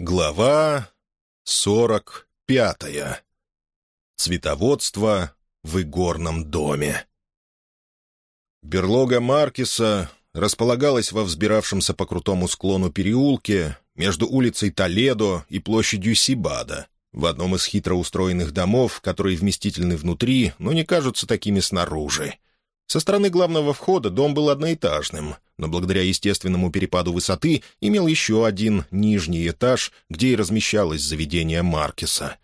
Глава сорок пятая. Цветоводство в игорном доме. Берлога Маркиса располагалась во взбиравшемся по крутому склону переулке между улицей Толедо и площадью Сибада, в одном из хитро устроенных домов, которые вместительны внутри, но не кажутся такими снаружи. Со стороны главного входа дом был одноэтажным, но благодаря естественному перепаду высоты имел еще один нижний этаж, где и размещалось заведение Маркеса.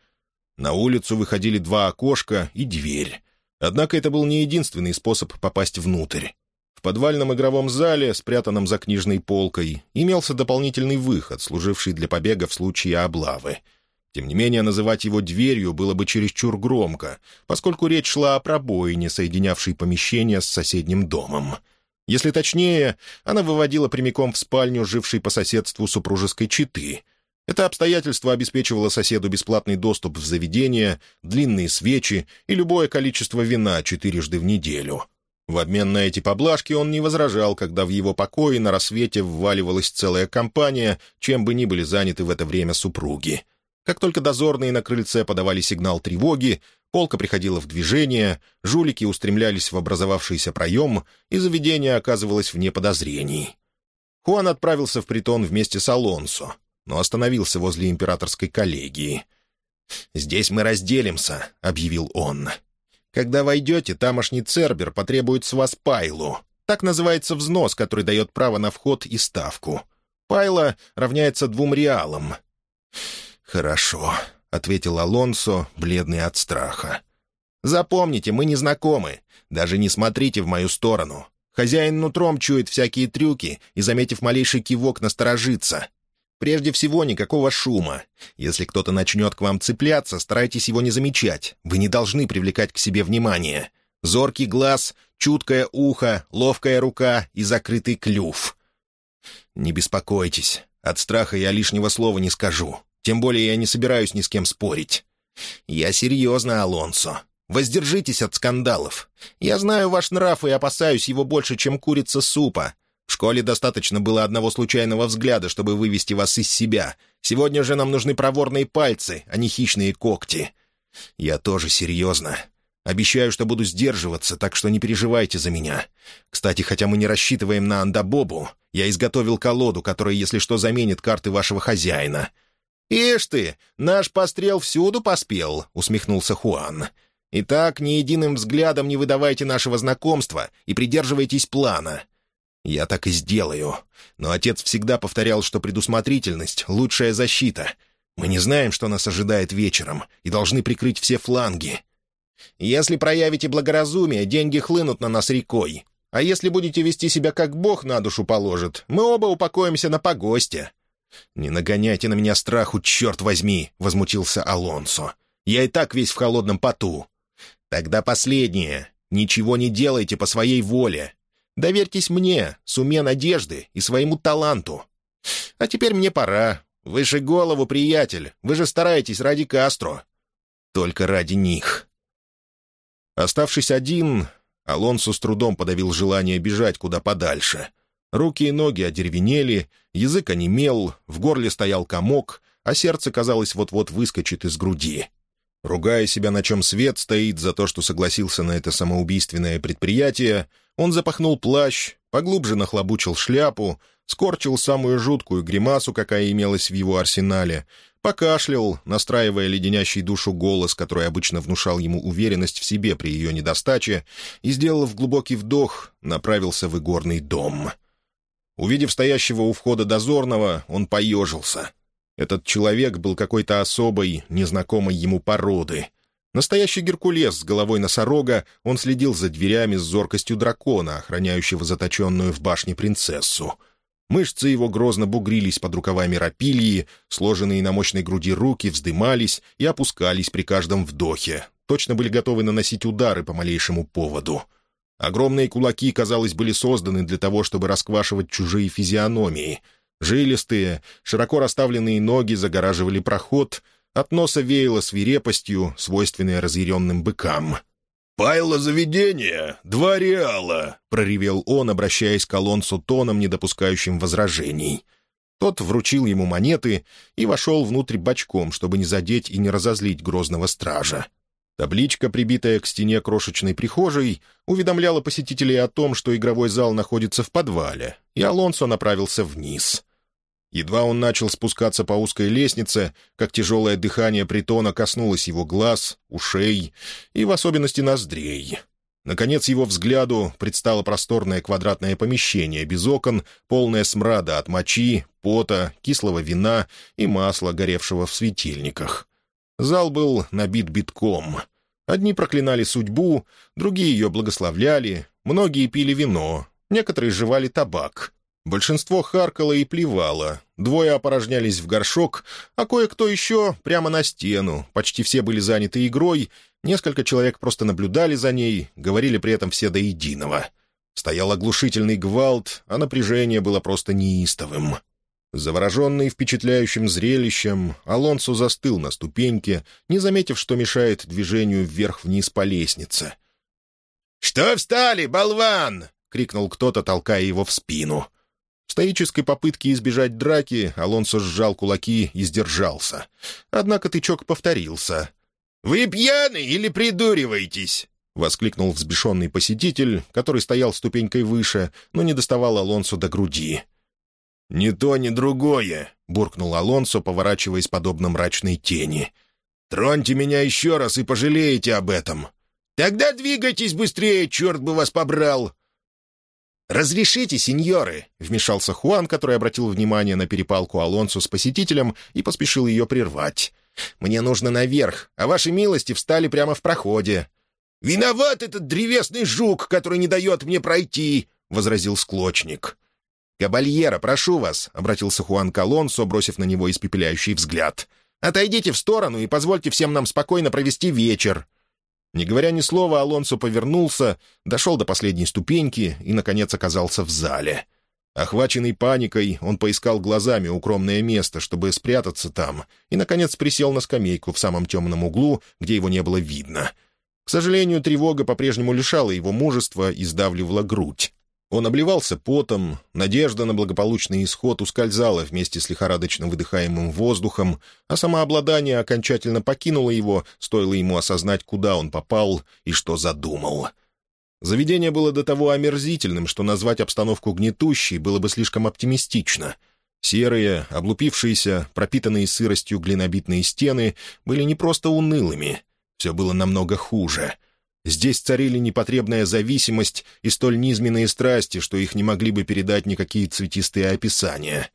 На улицу выходили два окошка и дверь. Однако это был не единственный способ попасть внутрь. В подвальном игровом зале, спрятанном за книжной полкой, имелся дополнительный выход, служивший для побега в случае облавы — тем не менее, называть его дверью было бы чересчур громко, поскольку речь шла о пробоине, соединявшей помещение с соседним домом. Если точнее, она выводила прямиком в спальню, жившей по соседству супружеской четы. Это обстоятельство обеспечивало соседу бесплатный доступ в заведение, длинные свечи и любое количество вина четырежды в неделю. В обмен на эти поблажки он не возражал, когда в его покое на рассвете вваливалась целая компания, чем бы ни были заняты в это время супруги — как только дозорные на крыльце подавали сигнал тревоги, полка приходила в движение, жулики устремлялись в образовавшийся проем, и заведение оказывалось вне подозрений. Хуан отправился в притон вместе с Алонсо, но остановился возле императорской коллегии. «Здесь мы разделимся», — объявил он. «Когда войдете, тамошний Цербер потребует с вас пайлу. Так называется взнос, который дает право на вход и ставку. Пайла равняется двум реалам. «Хорошо», — ответил Алонсо, бледный от страха. «Запомните, мы не знакомы. Даже не смотрите в мою сторону. Хозяин нутром чует всякие трюки и, заметив малейший кивок, насторожится. Прежде всего, никакого шума. Если кто-то начнет к вам цепляться, старайтесь его не замечать. Вы не должны привлекать к себе внимание. Зоркий глаз, чуткое ухо, ловкая рука и закрытый клюв. Не беспокойтесь. От страха я лишнего слова не скажу. Тем более я не собираюсь ни с кем спорить. Я серьезно, Алонсо. Воздержитесь от скандалов. Я знаю ваш нрав и опасаюсь его больше, чем курица супа. В школе достаточно было одного случайного взгляда, чтобы вывести вас из себя. Сегодня же нам нужны проворные пальцы, а не хищные когти. Я тоже серьезно. Обещаю, что буду сдерживаться, так что не переживайте за меня. Кстати, хотя мы не рассчитываем на Андабобу, я изготовил колоду, которая, если что, заменит карты вашего хозяина. «Ишь ты, наш пострел всюду поспел», — усмехнулся Хуан. «Итак, ни единым взглядом не выдавайте нашего знакомства и придерживайтесь плана». «Я так и сделаю. Но отец всегда повторял, что предусмотрительность — лучшая защита. Мы не знаем, что нас ожидает вечером, и должны прикрыть все фланги. Если проявите благоразумие, деньги хлынут на нас рекой. А если будете вести себя как Бог на душу положит, мы оба упокоимся на погосте». «Не нагоняйте на меня страху, черт возьми!» — возмутился Алонсо. «Я и так весь в холодном поту». «Тогда последнее. Ничего не делайте по своей воле. Доверьтесь мне, суме надежды и своему таланту. А теперь мне пора. Выше голову, приятель. Вы же стараетесь ради Кастро. Только ради них». Оставшись один, Алонсо с трудом подавил желание бежать куда подальше — Руки и ноги одеревенели, язык онемел, в горле стоял комок, а сердце, казалось, вот-вот выскочит из груди. Ругая себя, на чем свет стоит за то, что согласился на это самоубийственное предприятие, он запахнул плащ, поглубже нахлобучил шляпу, скорчил самую жуткую гримасу, какая имелась в его арсенале, покашлял, настраивая леденящий душу голос, который обычно внушал ему уверенность в себе при ее недостаче, и, сделав глубокий вдох, направился в игорный дом — Увидев стоящего у входа дозорного, он поежился. Этот человек был какой-то особой, незнакомой ему породы. Настоящий Геркулес с головой носорога, он следил за дверями с зоркостью дракона, охраняющего заточенную в башне принцессу. Мышцы его грозно бугрились под рукавами рапильи, сложенные на мощной груди руки вздымались и опускались при каждом вдохе. Точно были готовы наносить удары по малейшему поводу — Огромные кулаки, казалось, были созданы для того, чтобы расквашивать чужие физиономии. Жилистые, широко расставленные ноги загораживали проход, от носа веяло свирепостью, свойственной разъяренным быкам. «Пайло заведения! Два реала!» — проревел он, обращаясь к Алонсу тоном, не допускающим возражений. Тот вручил ему монеты и вошел внутрь бочком, чтобы не задеть и не разозлить грозного стража. Табличка, прибитая к стене крошечной прихожей, уведомляла посетителей о том, что игровой зал находится в подвале, и Алонсо направился вниз. Едва он начал спускаться по узкой лестнице, как тяжелое дыхание притона коснулось его глаз, ушей и в особенности ноздрей. Наконец его взгляду предстало просторное квадратное помещение без окон, полное смрада от мочи, пота, кислого вина и масла, горевшего в светильниках. Зал был набит битком. Одни проклинали судьбу, другие ее благословляли, многие пили вино, некоторые жевали табак. Большинство харкало и плевало, двое опорожнялись в горшок, а кое-кто еще прямо на стену, почти все были заняты игрой, несколько человек просто наблюдали за ней, говорили при этом все до единого. Стоял оглушительный гвалт, а напряжение было просто неистовым. Завороженный впечатляющим зрелищем, Алонсо застыл на ступеньке, не заметив, что мешает движению вверх-вниз по лестнице. «Что встали, болван?» — крикнул кто-то, толкая его в спину. В стоической попытке избежать драки Алонсо сжал кулаки и сдержался. Однако тычок повторился. «Вы пьяны или придуриваетесь?» — воскликнул взбешенный посетитель, который стоял ступенькой выше, но не доставал Алонсо до груди. «Ни то, ни другое», — буркнул Алонсо, поворачиваясь подобно мрачной тени. «Троньте меня еще раз и пожалеете об этом. Тогда двигайтесь быстрее, черт бы вас побрал!» «Разрешите, сеньоры!» — вмешался Хуан, который обратил внимание на перепалку Алонсо с посетителем и поспешил ее прервать. «Мне нужно наверх, а ваши милости встали прямо в проходе». «Виноват этот древесный жук, который не дает мне пройти!» — возразил склочник. «Кабальера, прошу вас», — обратился Хуан Колонсо, бросив на него испепеляющий взгляд. «Отойдите в сторону и позвольте всем нам спокойно провести вечер». Не говоря ни слова, Алонсо повернулся, дошел до последней ступеньки и, наконец, оказался в зале. Охваченный паникой, он поискал глазами укромное место, чтобы спрятаться там, и, наконец, присел на скамейку в самом темном углу, где его не было видно. К сожалению, тревога по-прежнему лишала его мужества и сдавливала грудь. Он обливался потом, надежда на благополучный исход ускользала вместе с лихорадочно выдыхаемым воздухом, а самообладание окончательно покинуло его, стоило ему осознать, куда он попал и что задумал. Заведение было до того омерзительным, что назвать обстановку гнетущей было бы слишком оптимистично. Серые, облупившиеся, пропитанные сыростью глинобитные стены были не просто унылыми. Все было намного хуже — Здесь царили непотребная зависимость и столь низменные страсти, что их не могли бы передать никакие цветистые описания.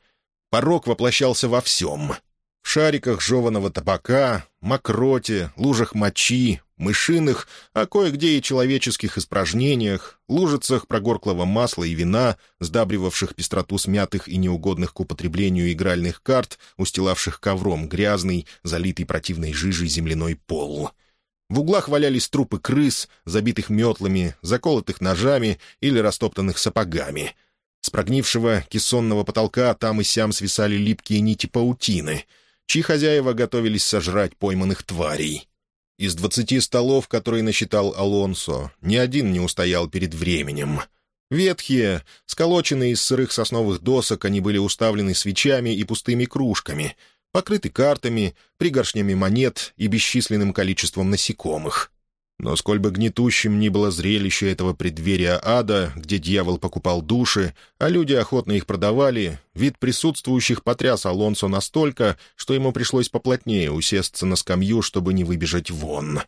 Порог воплощался во всем. В шариках жеваного табака, мокроте, лужах мочи, мышиных, а кое-где и человеческих испражнениях, лужицах прогорклого масла и вина, сдабривавших пестроту смятых и неугодных к употреблению игральных карт, устилавших ковром грязный, залитый противной жижей земляной пол — в углах валялись трупы крыс, забитых метлами, заколотых ножами или растоптанных сапогами. С прогнившего кессонного потолка там и сям свисали липкие нити паутины, чьи хозяева готовились сожрать пойманных тварей. Из двадцати столов, которые насчитал Алонсо, ни один не устоял перед временем. Ветхие, сколоченные из сырых сосновых досок, они были уставлены свечами и пустыми кружками — покрыты картами, пригоршнями монет и бесчисленным количеством насекомых. Но сколь бы гнетущим ни было зрелище этого преддверия ада, где дьявол покупал души, а люди охотно их продавали, вид присутствующих потряс Алонсо настолько, что ему пришлось поплотнее усесться на скамью, чтобы не выбежать вон.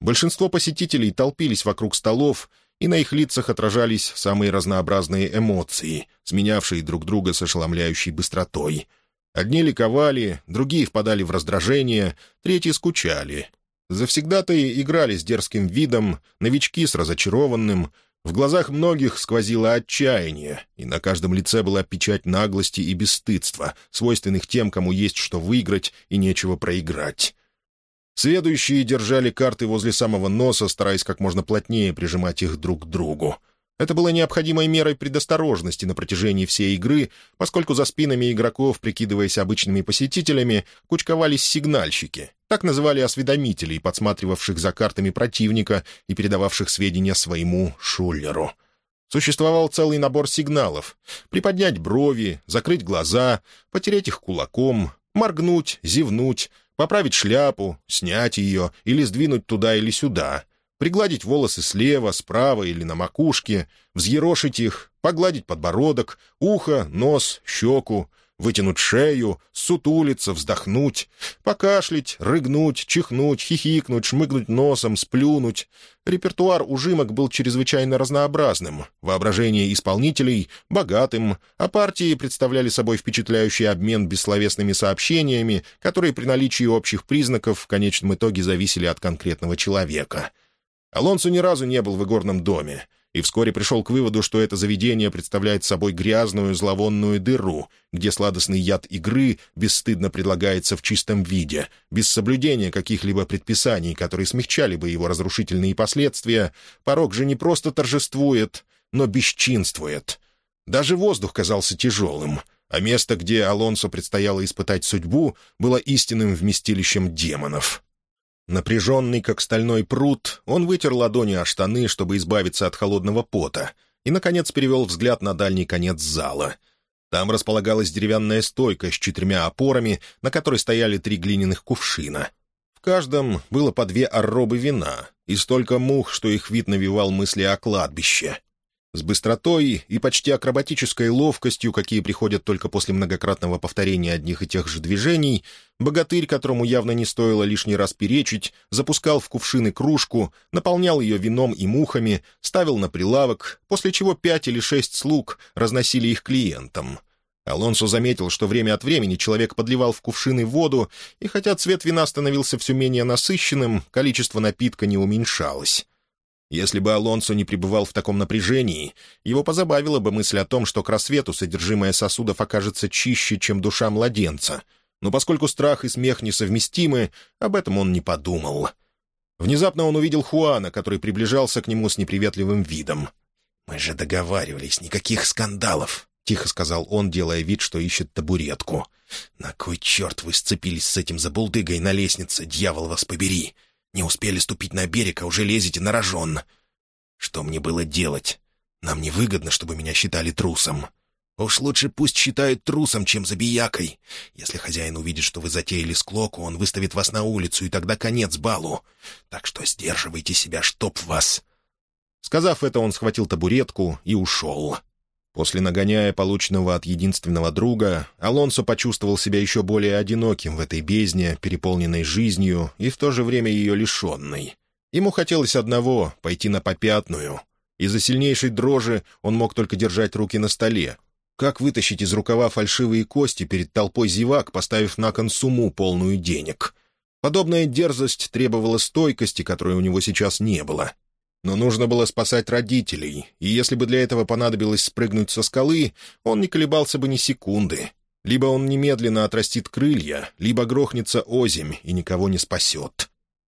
Большинство посетителей толпились вокруг столов, и на их лицах отражались самые разнообразные эмоции, сменявшие друг друга с ошеломляющей быстротой — Одни ликовали, другие впадали в раздражение, третьи скучали. Завсегдатые играли с дерзким видом, новички с разочарованным. В глазах многих сквозило отчаяние, и на каждом лице была печать наглости и бесстыдства, свойственных тем, кому есть что выиграть и нечего проиграть. Следующие держали карты возле самого носа, стараясь как можно плотнее прижимать их друг к другу. Это было необходимой мерой предосторожности на протяжении всей игры, поскольку за спинами игроков, прикидываясь обычными посетителями, кучковались сигнальщики, так называли осведомителей, подсматривавших за картами противника и передававших сведения своему шулеру. Существовал целый набор сигналов. Приподнять брови, закрыть глаза, потереть их кулаком, моргнуть, зевнуть, поправить шляпу, снять ее или сдвинуть туда или сюда, пригладить волосы слева, справа или на макушке, взъерошить их, погладить подбородок, ухо, нос, щеку, вытянуть шею, сутулиться, вздохнуть, покашлять, рыгнуть, чихнуть, хихикнуть, шмыгнуть носом, сплюнуть. Репертуар ужимок был чрезвычайно разнообразным, воображение исполнителей — богатым, а партии представляли собой впечатляющий обмен бессловесными сообщениями, которые при наличии общих признаков в конечном итоге зависели от конкретного человека. Алонсо ни разу не был в игорном доме — и вскоре пришел к выводу, что это заведение представляет собой грязную зловонную дыру, где сладостный яд игры бесстыдно предлагается в чистом виде, без соблюдения каких-либо предписаний, которые смягчали бы его разрушительные последствия. Порог же не просто торжествует, но бесчинствует. Даже воздух казался тяжелым, а место, где Алонсо предстояло испытать судьбу, было истинным вместилищем демонов. Напряженный, как стальной пруд, он вытер ладони о штаны, чтобы избавиться от холодного пота, и, наконец, перевел взгляд на дальний конец зала. Там располагалась деревянная стойка с четырьмя опорами, на которой стояли три глиняных кувшина. В каждом было по две орробы вина и столько мух, что их вид навевал мысли о кладбище. С быстротой и почти акробатической ловкостью, какие приходят только после многократного повторения одних и тех же движений, богатырь, которому явно не стоило лишний раз перечить, запускал в кувшины кружку, наполнял ее вином и мухами, ставил на прилавок, после чего пять или шесть слуг разносили их клиентам. Алонсо заметил, что время от времени человек подливал в кувшины воду, и хотя цвет вина становился все менее насыщенным, количество напитка не уменьшалось. Если бы Алонсо не пребывал в таком напряжении, его позабавила бы мысль о том, что к рассвету содержимое сосудов окажется чище, чем душа младенца. Но поскольку страх и смех несовместимы, об этом он не подумал. Внезапно он увидел Хуана, который приближался к нему с неприветливым видом. «Мы же договаривались, никаких скандалов», — тихо сказал он, делая вид, что ищет табуретку. «На кой черт вы сцепились с этим забулдыгой на лестнице, дьявол вас побери? Не успели ступить на берег, а уже лезете на рожон. Что мне было делать? Нам невыгодно, чтобы меня считали трусом. Уж лучше пусть считают трусом, чем забиякой. Если хозяин увидит, что вы затеяли склоку, он выставит вас на улицу, и тогда конец балу. Так что сдерживайте себя, чтоб вас...» Сказав это, он схватил табуретку и ушел. После нагоняя полученного от единственного друга, Алонсо почувствовал себя еще более одиноким в этой бездне, переполненной жизнью и в то же время ее лишенной. Ему хотелось одного — пойти на попятную. Из-за сильнейшей дрожи он мог только держать руки на столе. Как вытащить из рукава фальшивые кости перед толпой зевак, поставив на кон сумму, полную денег? Подобная дерзость требовала стойкости, которой у него сейчас не было. Но нужно было спасать родителей, и если бы для этого понадобилось спрыгнуть со скалы, он не колебался бы ни секунды. Либо он немедленно отрастит крылья, либо грохнется озимь и никого не спасет.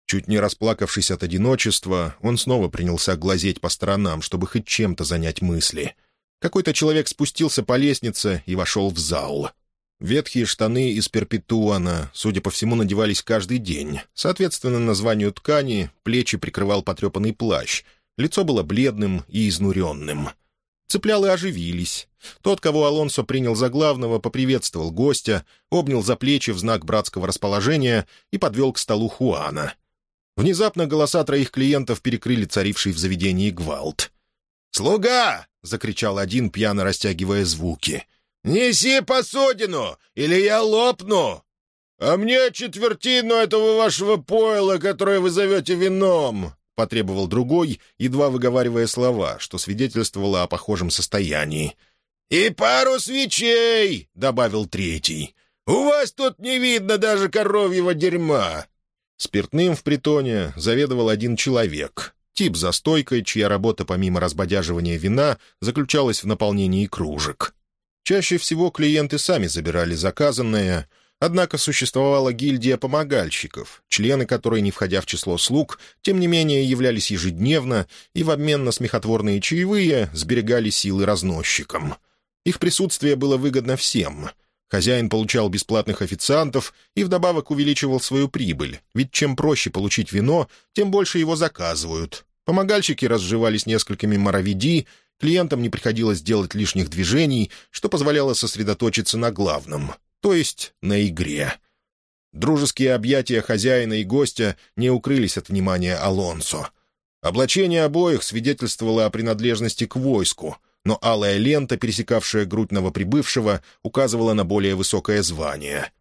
Чуть не расплакавшись от одиночества, он снова принялся глазеть по сторонам, чтобы хоть чем-то занять мысли. Какой-то человек спустился по лестнице и вошел в зал — Ветхие штаны из перпетуана, судя по всему, надевались каждый день. Соответственно, названию ткани плечи прикрывал потрепанный плащ. Лицо было бледным и изнуренным. Цеплялы оживились. Тот, кого Алонсо принял за главного, поприветствовал гостя, обнял за плечи в знак братского расположения и подвел к столу Хуана. Внезапно голоса троих клиентов перекрыли царивший в заведении гвалт. «Слуга!» — закричал один, пьяно растягивая звуки — «Неси посудину, или я лопну!» «А мне четвертину этого вашего пойла, которое вы зовете вином!» — потребовал другой, едва выговаривая слова, что свидетельствовало о похожем состоянии. «И пару свечей!» — добавил третий. «У вас тут не видно даже коровьего дерьма!» Спиртным в притоне заведовал один человек. Тип за стойкой, чья работа помимо разбодяживания вина заключалась в наполнении кружек. Чаще всего клиенты сами забирали заказанное, однако существовала гильдия помогальщиков, члены которой, не входя в число слуг, тем не менее являлись ежедневно и в обмен на смехотворные чаевые сберегали силы разносчикам. Их присутствие было выгодно всем. Хозяин получал бесплатных официантов и вдобавок увеличивал свою прибыль, ведь чем проще получить вино, тем больше его заказывают. Помогальщики разживались несколькими моровиди клиентам не приходилось делать лишних движений, что позволяло сосредоточиться на главном, то есть на игре. Дружеские объятия хозяина и гостя не укрылись от внимания Алонсо. Облачение обоих свидетельствовало о принадлежности к войску, но алая лента, пересекавшая грудь новоприбывшего, указывала на более высокое звание.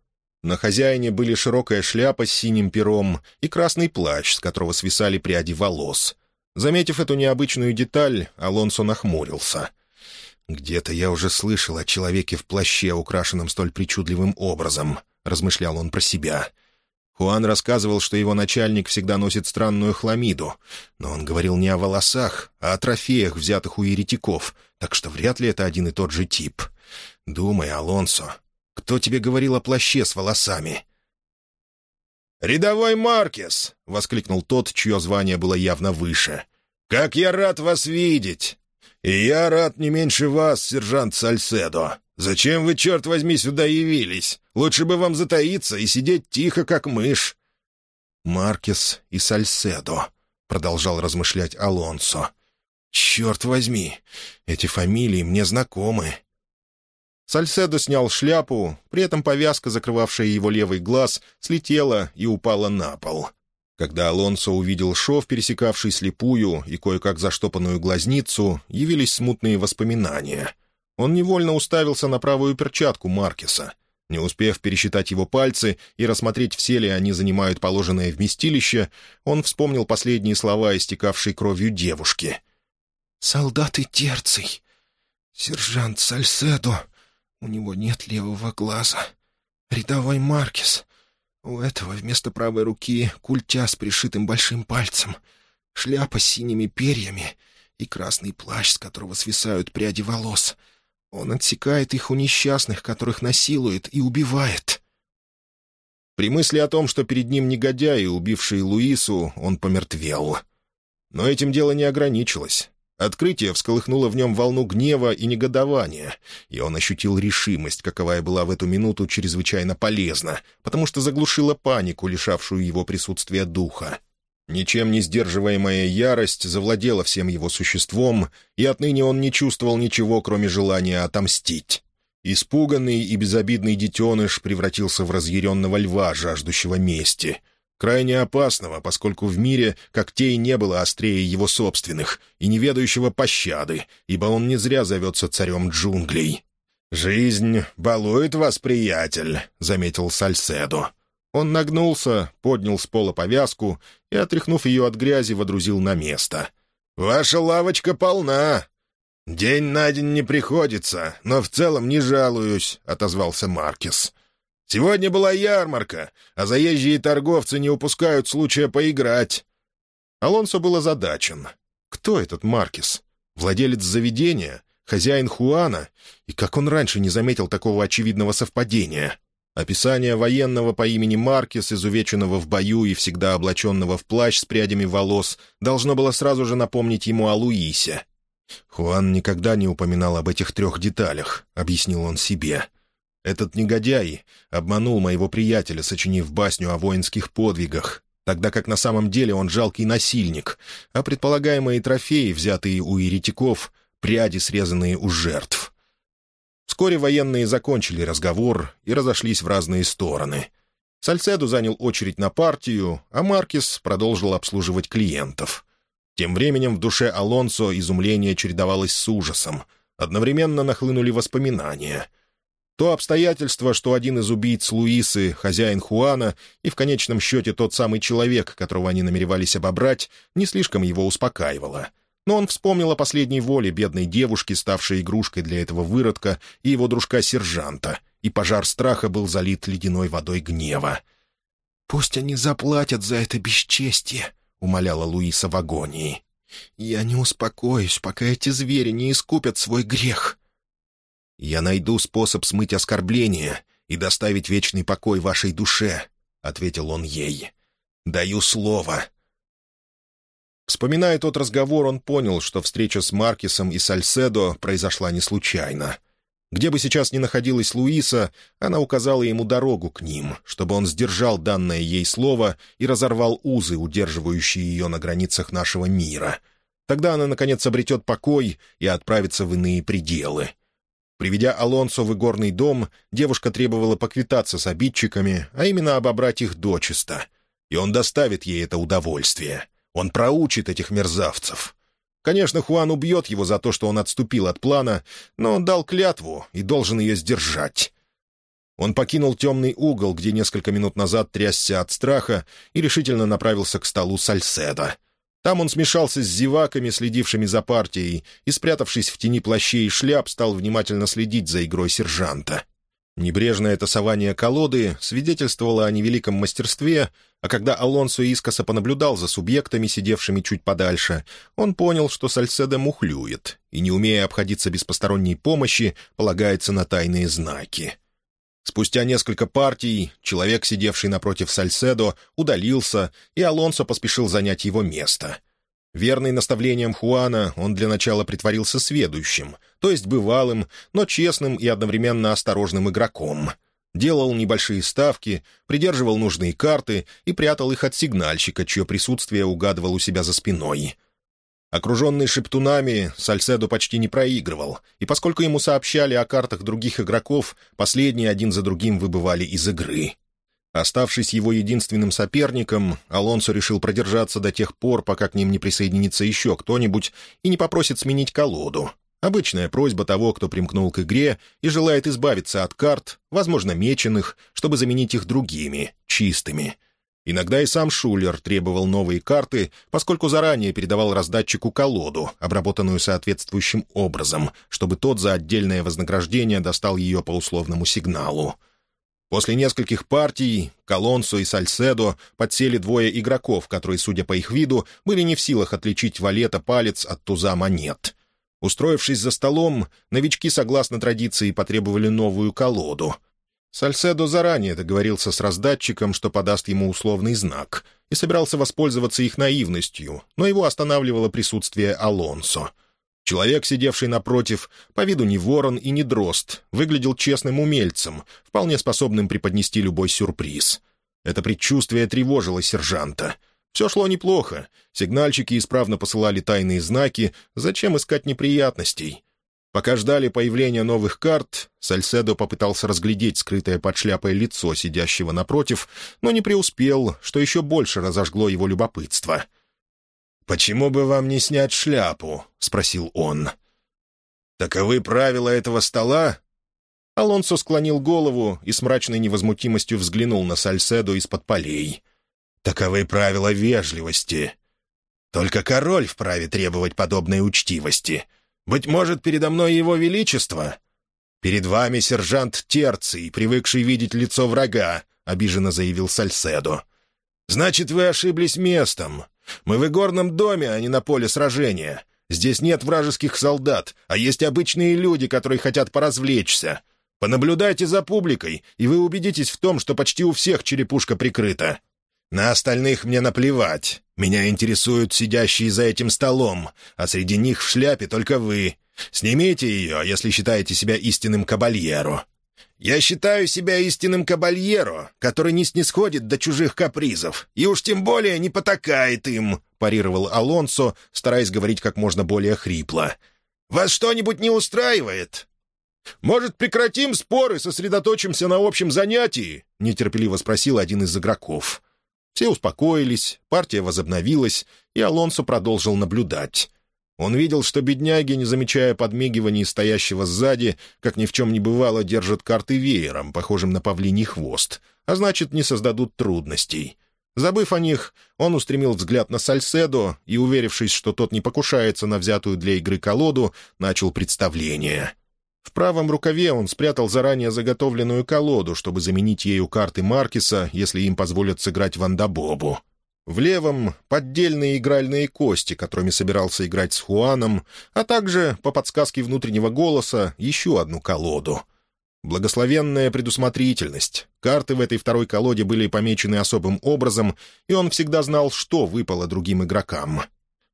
На хозяине были широкая шляпа с синим пером и красный плащ, с которого свисали пряди волос. Заметив эту необычную деталь, Алонсо нахмурился. «Где-то я уже слышал о человеке в плаще, украшенном столь причудливым образом», — размышлял он про себя — Хуан рассказывал, что его начальник всегда носит странную хламиду, но он говорил не о волосах, а о трофеях, взятых у еретиков, так что вряд ли это один и тот же тип. Думай, Алонсо, кто тебе говорил о плаще с волосами?» «Рядовой Маркес!» — воскликнул тот, чье звание было явно выше. «Как я рад вас видеть! И я рад не меньше вас, сержант Сальседо. Зачем вы, черт возьми, сюда явились? Лучше бы вам затаиться и сидеть тихо, как мышь». «Маркес и Сальседо», — продолжал размышлять Алонсо. «Черт возьми, эти фамилии мне знакомы». Сальседо снял шляпу, при этом повязка, закрывавшая его левый глаз, слетела и упала на пол. Когда Алонсо увидел шов, пересекавший слепую и кое-как заштопанную глазницу, явились смутные воспоминания. Он невольно уставился на правую перчатку Маркеса. Не успев пересчитать его пальцы и рассмотреть, все ли они занимают положенное вместилище, он вспомнил последние слова, истекавшей кровью девушки. «Солдаты Терций! Сержант Сальседо! У него нет левого глаза! Рядовой Маркес! У этого вместо правой руки культя с пришитым большим пальцем, шляпа с синими перьями и красный плащ, с которого свисают пряди волос. Он отсекает их у несчастных, которых насилует и убивает». При мысли о том, что перед ним негодяи, убившие Луису, он помертвел. Но этим дело не ограничилось. Открытие всколыхнуло в нем волну гнева и негодования, и он ощутил решимость, каковая была в эту минуту чрезвычайно полезна, потому что заглушила панику, лишавшую его присутствия духа. Ничем не сдерживаемая ярость завладела всем его существом, и отныне он не чувствовал ничего, кроме желания отомстить. Испуганный и безобидный детеныш превратился в разъяренного льва, жаждущего мести — крайне опасного, поскольку в мире когтей не было острее его собственных и не ведающего пощады, ибо он не зря зовется царем джунглей. «Жизнь балует вас, приятель», — заметил Сальседо. Он нагнулся, поднял с пола повязку и, отряхнув ее от грязи, водрузил на место. «Ваша лавочка полна. День на день не приходится, но в целом не жалуюсь», — отозвался Маркес. Сегодня была ярмарка, а заезжие торговцы не упускают случая поиграть». Алонсо был озадачен. Кто этот Маркис? Владелец заведения? Хозяин Хуана? И как он раньше не заметил такого очевидного совпадения? Описание военного по имени Маркис, изувеченного в бою и всегда облаченного в плащ с прядями волос, должно было сразу же напомнить ему о Луисе. «Хуан никогда не упоминал об этих трех деталях», — объяснил он себе. Этот негодяй обманул моего приятеля, сочинив басню о воинских подвигах, тогда как на самом деле он жалкий насильник, а предполагаемые трофеи, взятые у еретиков, пряди, срезанные у жертв. Вскоре военные закончили разговор и разошлись в разные стороны. Сальцеду занял очередь на партию, а Маркис продолжил обслуживать клиентов. Тем временем в душе Алонсо изумление чередовалось с ужасом. Одновременно нахлынули воспоминания — то обстоятельство, что один из убийц Луисы — хозяин Хуана, и в конечном счете тот самый человек, которого они намеревались обобрать, не слишком его успокаивало. Но он вспомнил о последней воле бедной девушки, ставшей игрушкой для этого выродка, и его дружка-сержанта, и пожар страха был залит ледяной водой гнева. «Пусть они заплатят за это бесчестие», — умоляла Луиса в агонии. «Я не успокоюсь, пока эти звери не искупят свой грех». «Я найду способ смыть оскорбление и доставить вечный покой вашей душе», — ответил он ей. «Даю слово». Вспоминая тот разговор, он понял, что встреча с Маркисом и Сальседо произошла не случайно. Где бы сейчас ни находилась Луиса, она указала ему дорогу к ним, чтобы он сдержал данное ей слово и разорвал узы, удерживающие ее на границах нашего мира. Тогда она, наконец, обретет покой и отправится в иные пределы. Приведя Алонсо в игорный дом, девушка требовала поквитаться с обидчиками, а именно обобрать их дочисто. И он доставит ей это удовольствие. Он проучит этих мерзавцев. Конечно, Хуан убьет его за то, что он отступил от плана, но он дал клятву и должен ее сдержать. Он покинул темный угол, где несколько минут назад трясся от страха, и решительно направился к столу Сальседа. Там он смешался с зеваками, следившими за партией, и, спрятавшись в тени плащей и шляп, стал внимательно следить за игрой сержанта. Небрежное тасование колоды свидетельствовало о невеликом мастерстве, а когда Алонсо искоса понаблюдал за субъектами, сидевшими чуть подальше, он понял, что Сальседо мухлюет и, не умея обходиться без посторонней помощи, полагается на тайные знаки. Спустя несколько партий человек, сидевший напротив Сальседо, удалился, и Алонсо поспешил занять его место. Верный наставлениям Хуана, он для начала притворился сведущим, то есть бывалым, но честным и одновременно осторожным игроком. Делал небольшие ставки, придерживал нужные карты и прятал их от сигнальщика, чье присутствие угадывал у себя за спиной. Окруженный шептунами, Сальседо почти не проигрывал, и поскольку ему сообщали о картах других игроков, последние один за другим выбывали из игры. Оставшись его единственным соперником, Алонсо решил продержаться до тех пор, пока к ним не присоединится еще кто-нибудь и не попросит сменить колоду. Обычная просьба того, кто примкнул к игре и желает избавиться от карт, возможно, меченых, чтобы заменить их другими, чистыми — Иногда и сам Шулер требовал новые карты, поскольку заранее передавал раздатчику колоду, обработанную соответствующим образом, чтобы тот за отдельное вознаграждение достал ее по условному сигналу. После нескольких партий Колонсо и Сальседо подсели двое игроков, которые, судя по их виду, были не в силах отличить валета палец от туза монет. Устроившись за столом, новички, согласно традиции, потребовали новую колоду, Сальседо заранее договорился с раздатчиком, что подаст ему условный знак, и собирался воспользоваться их наивностью, но его останавливало присутствие Алонсо. Человек, сидевший напротив, по виду не ворон и не дрозд, выглядел честным умельцем, вполне способным преподнести любой сюрприз. Это предчувствие тревожило сержанта. Все шло неплохо. Сигнальщики исправно посылали тайные знаки. Зачем искать неприятностей? Пока ждали появления новых карт, Сальседо попытался разглядеть скрытое под шляпой лицо сидящего напротив, но не преуспел, что еще больше разожгло его любопытство. «Почему бы вам не снять шляпу?» — спросил он. «Таковы правила этого стола?» Алонсо склонил голову и с мрачной невозмутимостью взглянул на Сальседо из-под полей. «Таковы правила вежливости. Только король вправе требовать подобной учтивости». Быть может, передо мной его величество? Перед вами сержант Терций, привыкший видеть лицо врага», — обиженно заявил Сальседо. «Значит, вы ошиблись местом. Мы в игорном доме, а не на поле сражения. Здесь нет вражеских солдат, а есть обычные люди, которые хотят поразвлечься. Понаблюдайте за публикой, и вы убедитесь в том, что почти у всех черепушка прикрыта. На остальных мне наплевать. Меня интересуют сидящие за этим столом, а среди них в шляпе только вы. Снимите ее, если считаете себя истинным кабальеро. Я считаю себя истинным кабальеро, который не снисходит до чужих капризов, и уж тем более не потакает им», — парировал Алонсо, стараясь говорить как можно более хрипло. «Вас что-нибудь не устраивает?» «Может, прекратим споры, сосредоточимся на общем занятии?» — нетерпеливо спросил один из игроков. Все успокоились, партия возобновилась, и Алонсо продолжил наблюдать. Он видел, что бедняги, не замечая подмигиваний стоящего сзади, как ни в чем не бывало, держат карты веером, похожим на павлиний хвост, а значит, не создадут трудностей. Забыв о них, он устремил взгляд на Сальседо и, уверившись, что тот не покушается на взятую для игры колоду, начал представление — в правом рукаве он спрятал заранее заготовленную колоду, чтобы заменить ею карты Маркиса, если им позволят сыграть Вандабобу. В левом — поддельные игральные кости, которыми собирался играть с Хуаном, а также, по подсказке внутреннего голоса, еще одну колоду. Благословенная предусмотрительность. Карты в этой второй колоде были помечены особым образом, и он всегда знал, что выпало другим игрокам.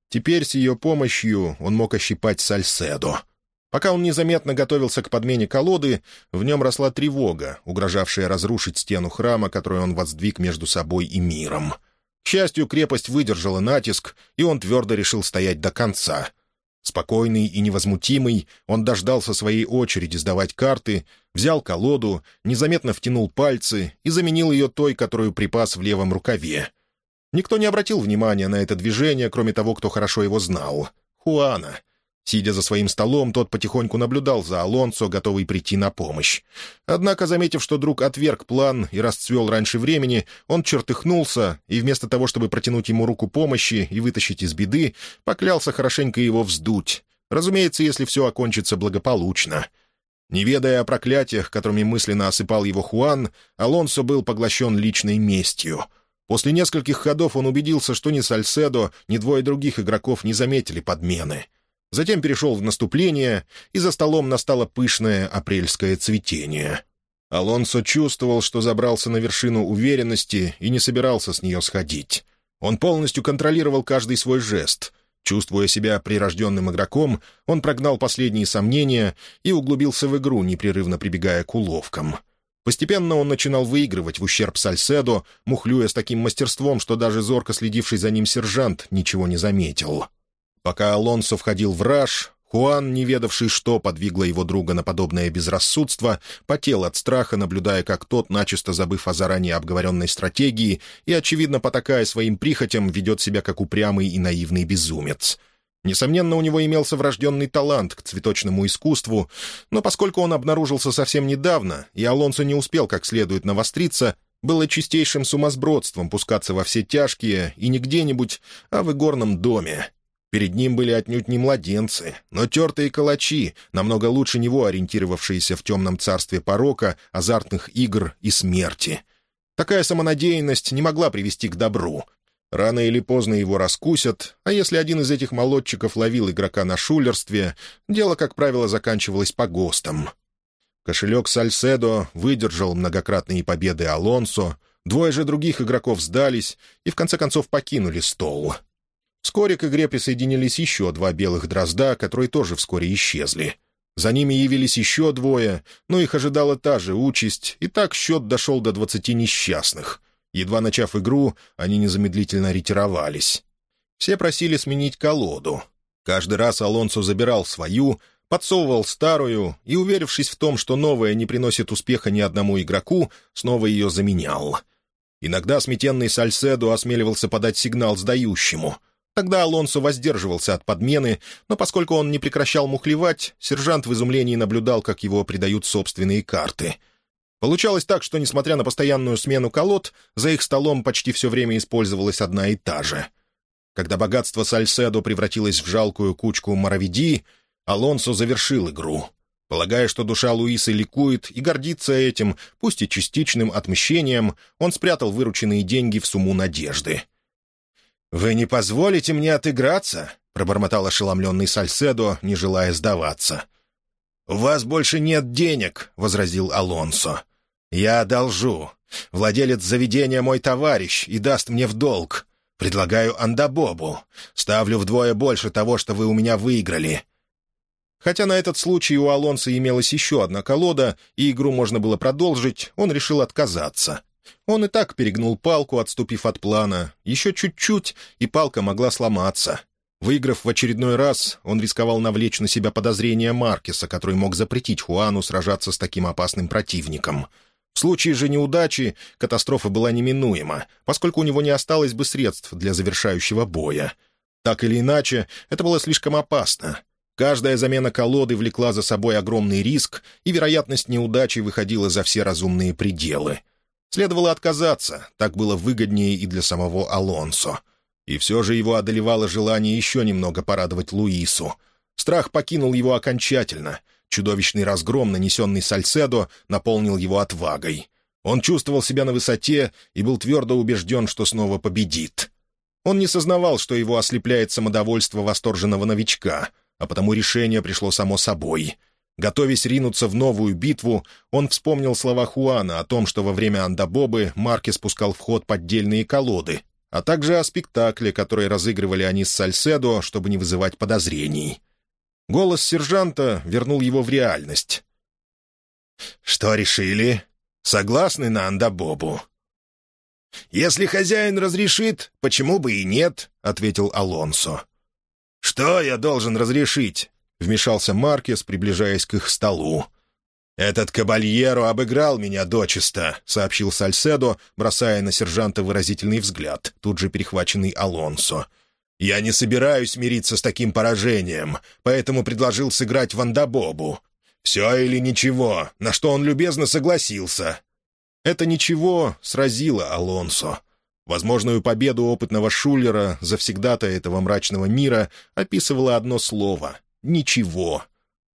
Теперь с ее помощью он мог ощипать Сальседо — Пока он незаметно готовился к подмене колоды, в нем росла тревога, угрожавшая разрушить стену храма, которую он воздвиг между собой и миром. К счастью, крепость выдержала натиск, и он твердо решил стоять до конца. Спокойный и невозмутимый, он дождался своей очереди сдавать карты, взял колоду, незаметно втянул пальцы и заменил ее той, которую припас в левом рукаве. Никто не обратил внимания на это движение, кроме того, кто хорошо его знал — Хуана. Сидя за своим столом, тот потихоньку наблюдал за Алонсо, готовый прийти на помощь. Однако, заметив, что друг отверг план и расцвел раньше времени, он чертыхнулся и вместо того, чтобы протянуть ему руку помощи и вытащить из беды, поклялся хорошенько его вздуть. Разумеется, если все окончится благополучно. Не ведая о проклятиях, которыми мысленно осыпал его Хуан, Алонсо был поглощен личной местью — После нескольких ходов он убедился, что ни Сальседо, ни двое других игроков не заметили подмены. Затем перешел в наступление, и за столом настало пышное апрельское цветение. Алонсо чувствовал, что забрался на вершину уверенности и не собирался с нее сходить. Он полностью контролировал каждый свой жест. Чувствуя себя прирожденным игроком, он прогнал последние сомнения и углубился в игру, непрерывно прибегая к уловкам — Постепенно он начинал выигрывать в ущерб Сальседо, мухлюя с таким мастерством, что даже зорко следивший за ним сержант ничего не заметил. Пока Алонсо входил в раж, Хуан, не ведавший, что подвигло его друга на подобное безрассудство, потел от страха, наблюдая, как тот, начисто забыв о заранее обговоренной стратегии и, очевидно, потакая своим прихотям, ведет себя как упрямый и наивный безумец — Несомненно, у него имелся врожденный талант к цветочному искусству, но поскольку он обнаружился совсем недавно, и Алонсо не успел как следует навостриться, было чистейшим сумасбродством пускаться во все тяжкие и не где-нибудь, а в игорном доме. Перед ним были отнюдь не младенцы, но тертые калачи, намного лучше него ориентировавшиеся в темном царстве порока, азартных игр и смерти. Такая самонадеянность не могла привести к добру, Рано или поздно его раскусят, а если один из этих молодчиков ловил игрока на шулерстве, дело, как правило, заканчивалось по ГОСТам. Кошелек Сальседо выдержал многократные победы Алонсо, двое же других игроков сдались и в конце концов покинули стол. Вскоре к игре присоединились еще два белых дрозда, которые тоже вскоре исчезли. За ними явились еще двое, но их ожидала та же участь, и так счет дошел до двадцати несчастных — Едва начав игру, они незамедлительно ретировались. Все просили сменить колоду. Каждый раз Алонсо забирал свою, подсовывал старую и, уверившись в том, что новая не приносит успеха ни одному игроку, снова ее заменял. Иногда сметенный Сальседо осмеливался подать сигнал сдающему. Тогда Алонсо воздерживался от подмены, но поскольку он не прекращал мухлевать, сержант в изумлении наблюдал, как его предают собственные карты — Получалось так, что, несмотря на постоянную смену колод, за их столом почти все время использовалась одна и та же. Когда богатство Сальседо превратилось в жалкую кучку моровиди, Алонсо завершил игру. Полагая, что душа Луисы ликует и гордится этим, пусть и частичным отмщением, он спрятал вырученные деньги в сумму надежды. «Вы не позволите мне отыграться?» — пробормотал ошеломленный Сальседо, не желая сдаваться. «У вас больше нет денег», — возразил Алонсо. «Я одолжу. Владелец заведения мой товарищ и даст мне в долг. Предлагаю андабобу. Ставлю вдвое больше того, что вы у меня выиграли». Хотя на этот случай у Алонса имелась еще одна колода, и игру можно было продолжить, он решил отказаться. Он и так перегнул палку, отступив от плана. Еще чуть-чуть, и палка могла сломаться. Выиграв в очередной раз, он рисковал навлечь на себя подозрения Маркеса, который мог запретить Хуану сражаться с таким опасным противником — в случае же неудачи катастрофа была неминуема, поскольку у него не осталось бы средств для завершающего боя. Так или иначе, это было слишком опасно. Каждая замена колоды влекла за собой огромный риск, и вероятность неудачи выходила за все разумные пределы. Следовало отказаться, так было выгоднее и для самого Алонсо. И все же его одолевало желание еще немного порадовать Луису. Страх покинул его окончательно — Чудовищный разгром, нанесенный Сальседо, наполнил его отвагой. Он чувствовал себя на высоте и был твердо убежден, что снова победит. Он не сознавал, что его ослепляет самодовольство восторженного новичка, а потому решение пришло само собой. Готовясь ринуться в новую битву, он вспомнил слова Хуана о том, что во время Андабобы Марки спускал в ход поддельные колоды, а также о спектакле, который разыгрывали они с Сальседо, чтобы не вызывать подозрений. Голос сержанта вернул его в реальность. «Что решили? Согласны на Андабобу?» «Если хозяин разрешит, почему бы и нет?» — ответил Алонсо. «Что я должен разрешить?» — вмешался Маркес, приближаясь к их столу. «Этот кабальеро обыграл меня дочисто», — сообщил Сальседо, бросая на сержанта выразительный взгляд, тут же перехваченный Алонсо. «Я не собираюсь мириться с таким поражением, поэтому предложил сыграть Вандабобу. Все или ничего, на что он любезно согласился». Это ничего сразило Алонсо. Возможную победу опытного Шулера, завсегдата этого мрачного мира, описывало одно слово — «ничего».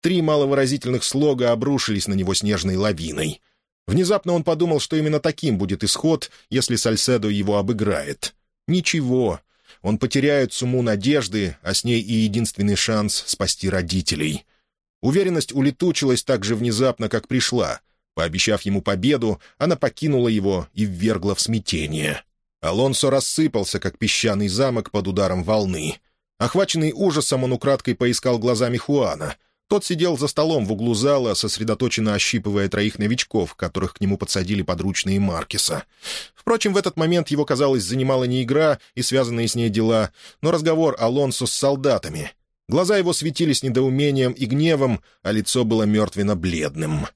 Три маловыразительных слога обрушились на него снежной лавиной. Внезапно он подумал, что именно таким будет исход, если Сальседо его обыграет. Ничего. Он потеряет сумму надежды, а с ней и единственный шанс спасти родителей. Уверенность улетучилась так же внезапно, как пришла. Пообещав ему победу, она покинула его и ввергла в смятение. Алонсо рассыпался, как песчаный замок под ударом волны. Охваченный ужасом, он украдкой поискал глазами Хуана — тот сидел за столом в углу зала, сосредоточенно ощипывая троих новичков, которых к нему подсадили подручные Маркиса. Впрочем, в этот момент его, казалось, занимала не игра и связанные с ней дела, но разговор Алонсо с солдатами. Глаза его светились недоумением и гневом, а лицо было мертвенно-бледным.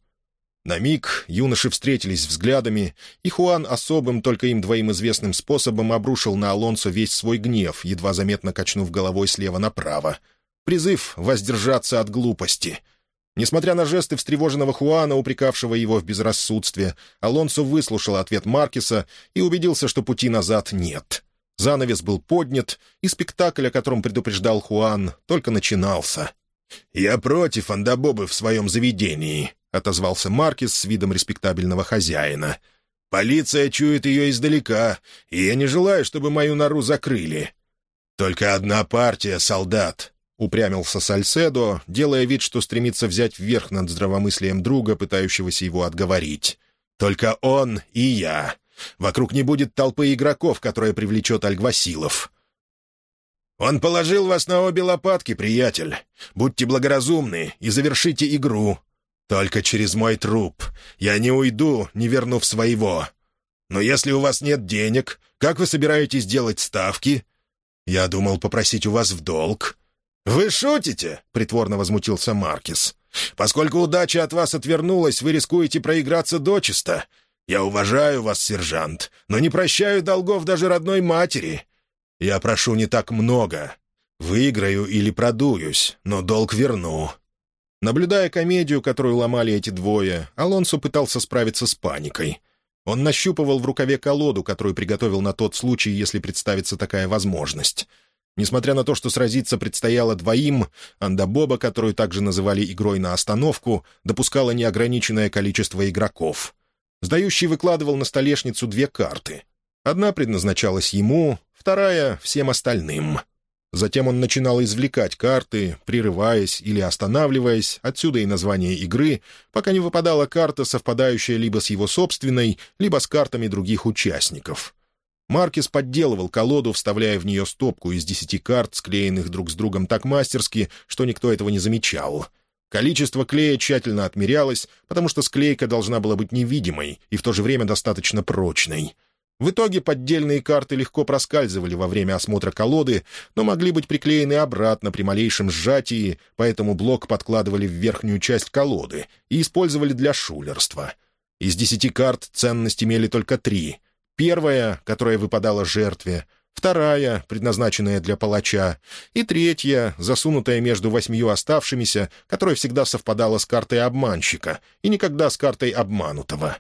На миг юноши встретились взглядами, и Хуан особым, только им двоим известным способом обрушил на Алонсо весь свой гнев, едва заметно качнув головой слева направо — Призыв воздержаться от глупости. Несмотря на жесты встревоженного Хуана, упрекавшего его в безрассудстве, Алонсо выслушал ответ Маркиса и убедился, что пути назад нет. Занавес был поднят, и спектакль, о котором предупреждал Хуан, только начинался. «Я против Андабобы в своем заведении», — отозвался Маркис с видом респектабельного хозяина. «Полиция чует ее издалека, и я не желаю, чтобы мою нору закрыли. Только одна партия солдат, — упрямился Сальседо, делая вид, что стремится взять вверх над здравомыслием друга, пытающегося его отговорить. «Только он и я. Вокруг не будет толпы игроков, которая привлечет Альгвасилов». «Он положил вас на обе лопатки, приятель. Будьте благоразумны и завершите игру. Только через мой труп. Я не уйду, не вернув своего. Но если у вас нет денег, как вы собираетесь делать ставки? Я думал попросить у вас в долг». «Вы шутите?» — притворно возмутился Маркис. «Поскольку удача от вас отвернулась, вы рискуете проиграться дочисто. Я уважаю вас, сержант, но не прощаю долгов даже родной матери. Я прошу не так много. Выиграю или продуюсь, но долг верну». Наблюдая комедию, которую ломали эти двое, Алонсо пытался справиться с паникой. Он нащупывал в рукаве колоду, которую приготовил на тот случай, если представится такая возможность. Несмотря на то, что сразиться предстояло двоим, Андабоба, которую также называли игрой на остановку, допускала неограниченное количество игроков. Сдающий выкладывал на столешницу две карты. Одна предназначалась ему, вторая — всем остальным. Затем он начинал извлекать карты, прерываясь или останавливаясь, отсюда и название игры, пока не выпадала карта, совпадающая либо с его собственной, либо с картами других участников. Маркис подделывал колоду, вставляя в нее стопку из десяти карт, склеенных друг с другом так мастерски, что никто этого не замечал. Количество клея тщательно отмерялось, потому что склейка должна была быть невидимой и в то же время достаточно прочной. В итоге поддельные карты легко проскальзывали во время осмотра колоды, но могли быть приклеены обратно при малейшем сжатии, поэтому блок подкладывали в верхнюю часть колоды и использовали для шулерства. Из десяти карт ценность имели только три — Первая, которая выпадала жертве, вторая, предназначенная для палача, и третья, засунутая между восьмью оставшимися, которая всегда совпадала с картой обманщика и никогда с картой обманутого.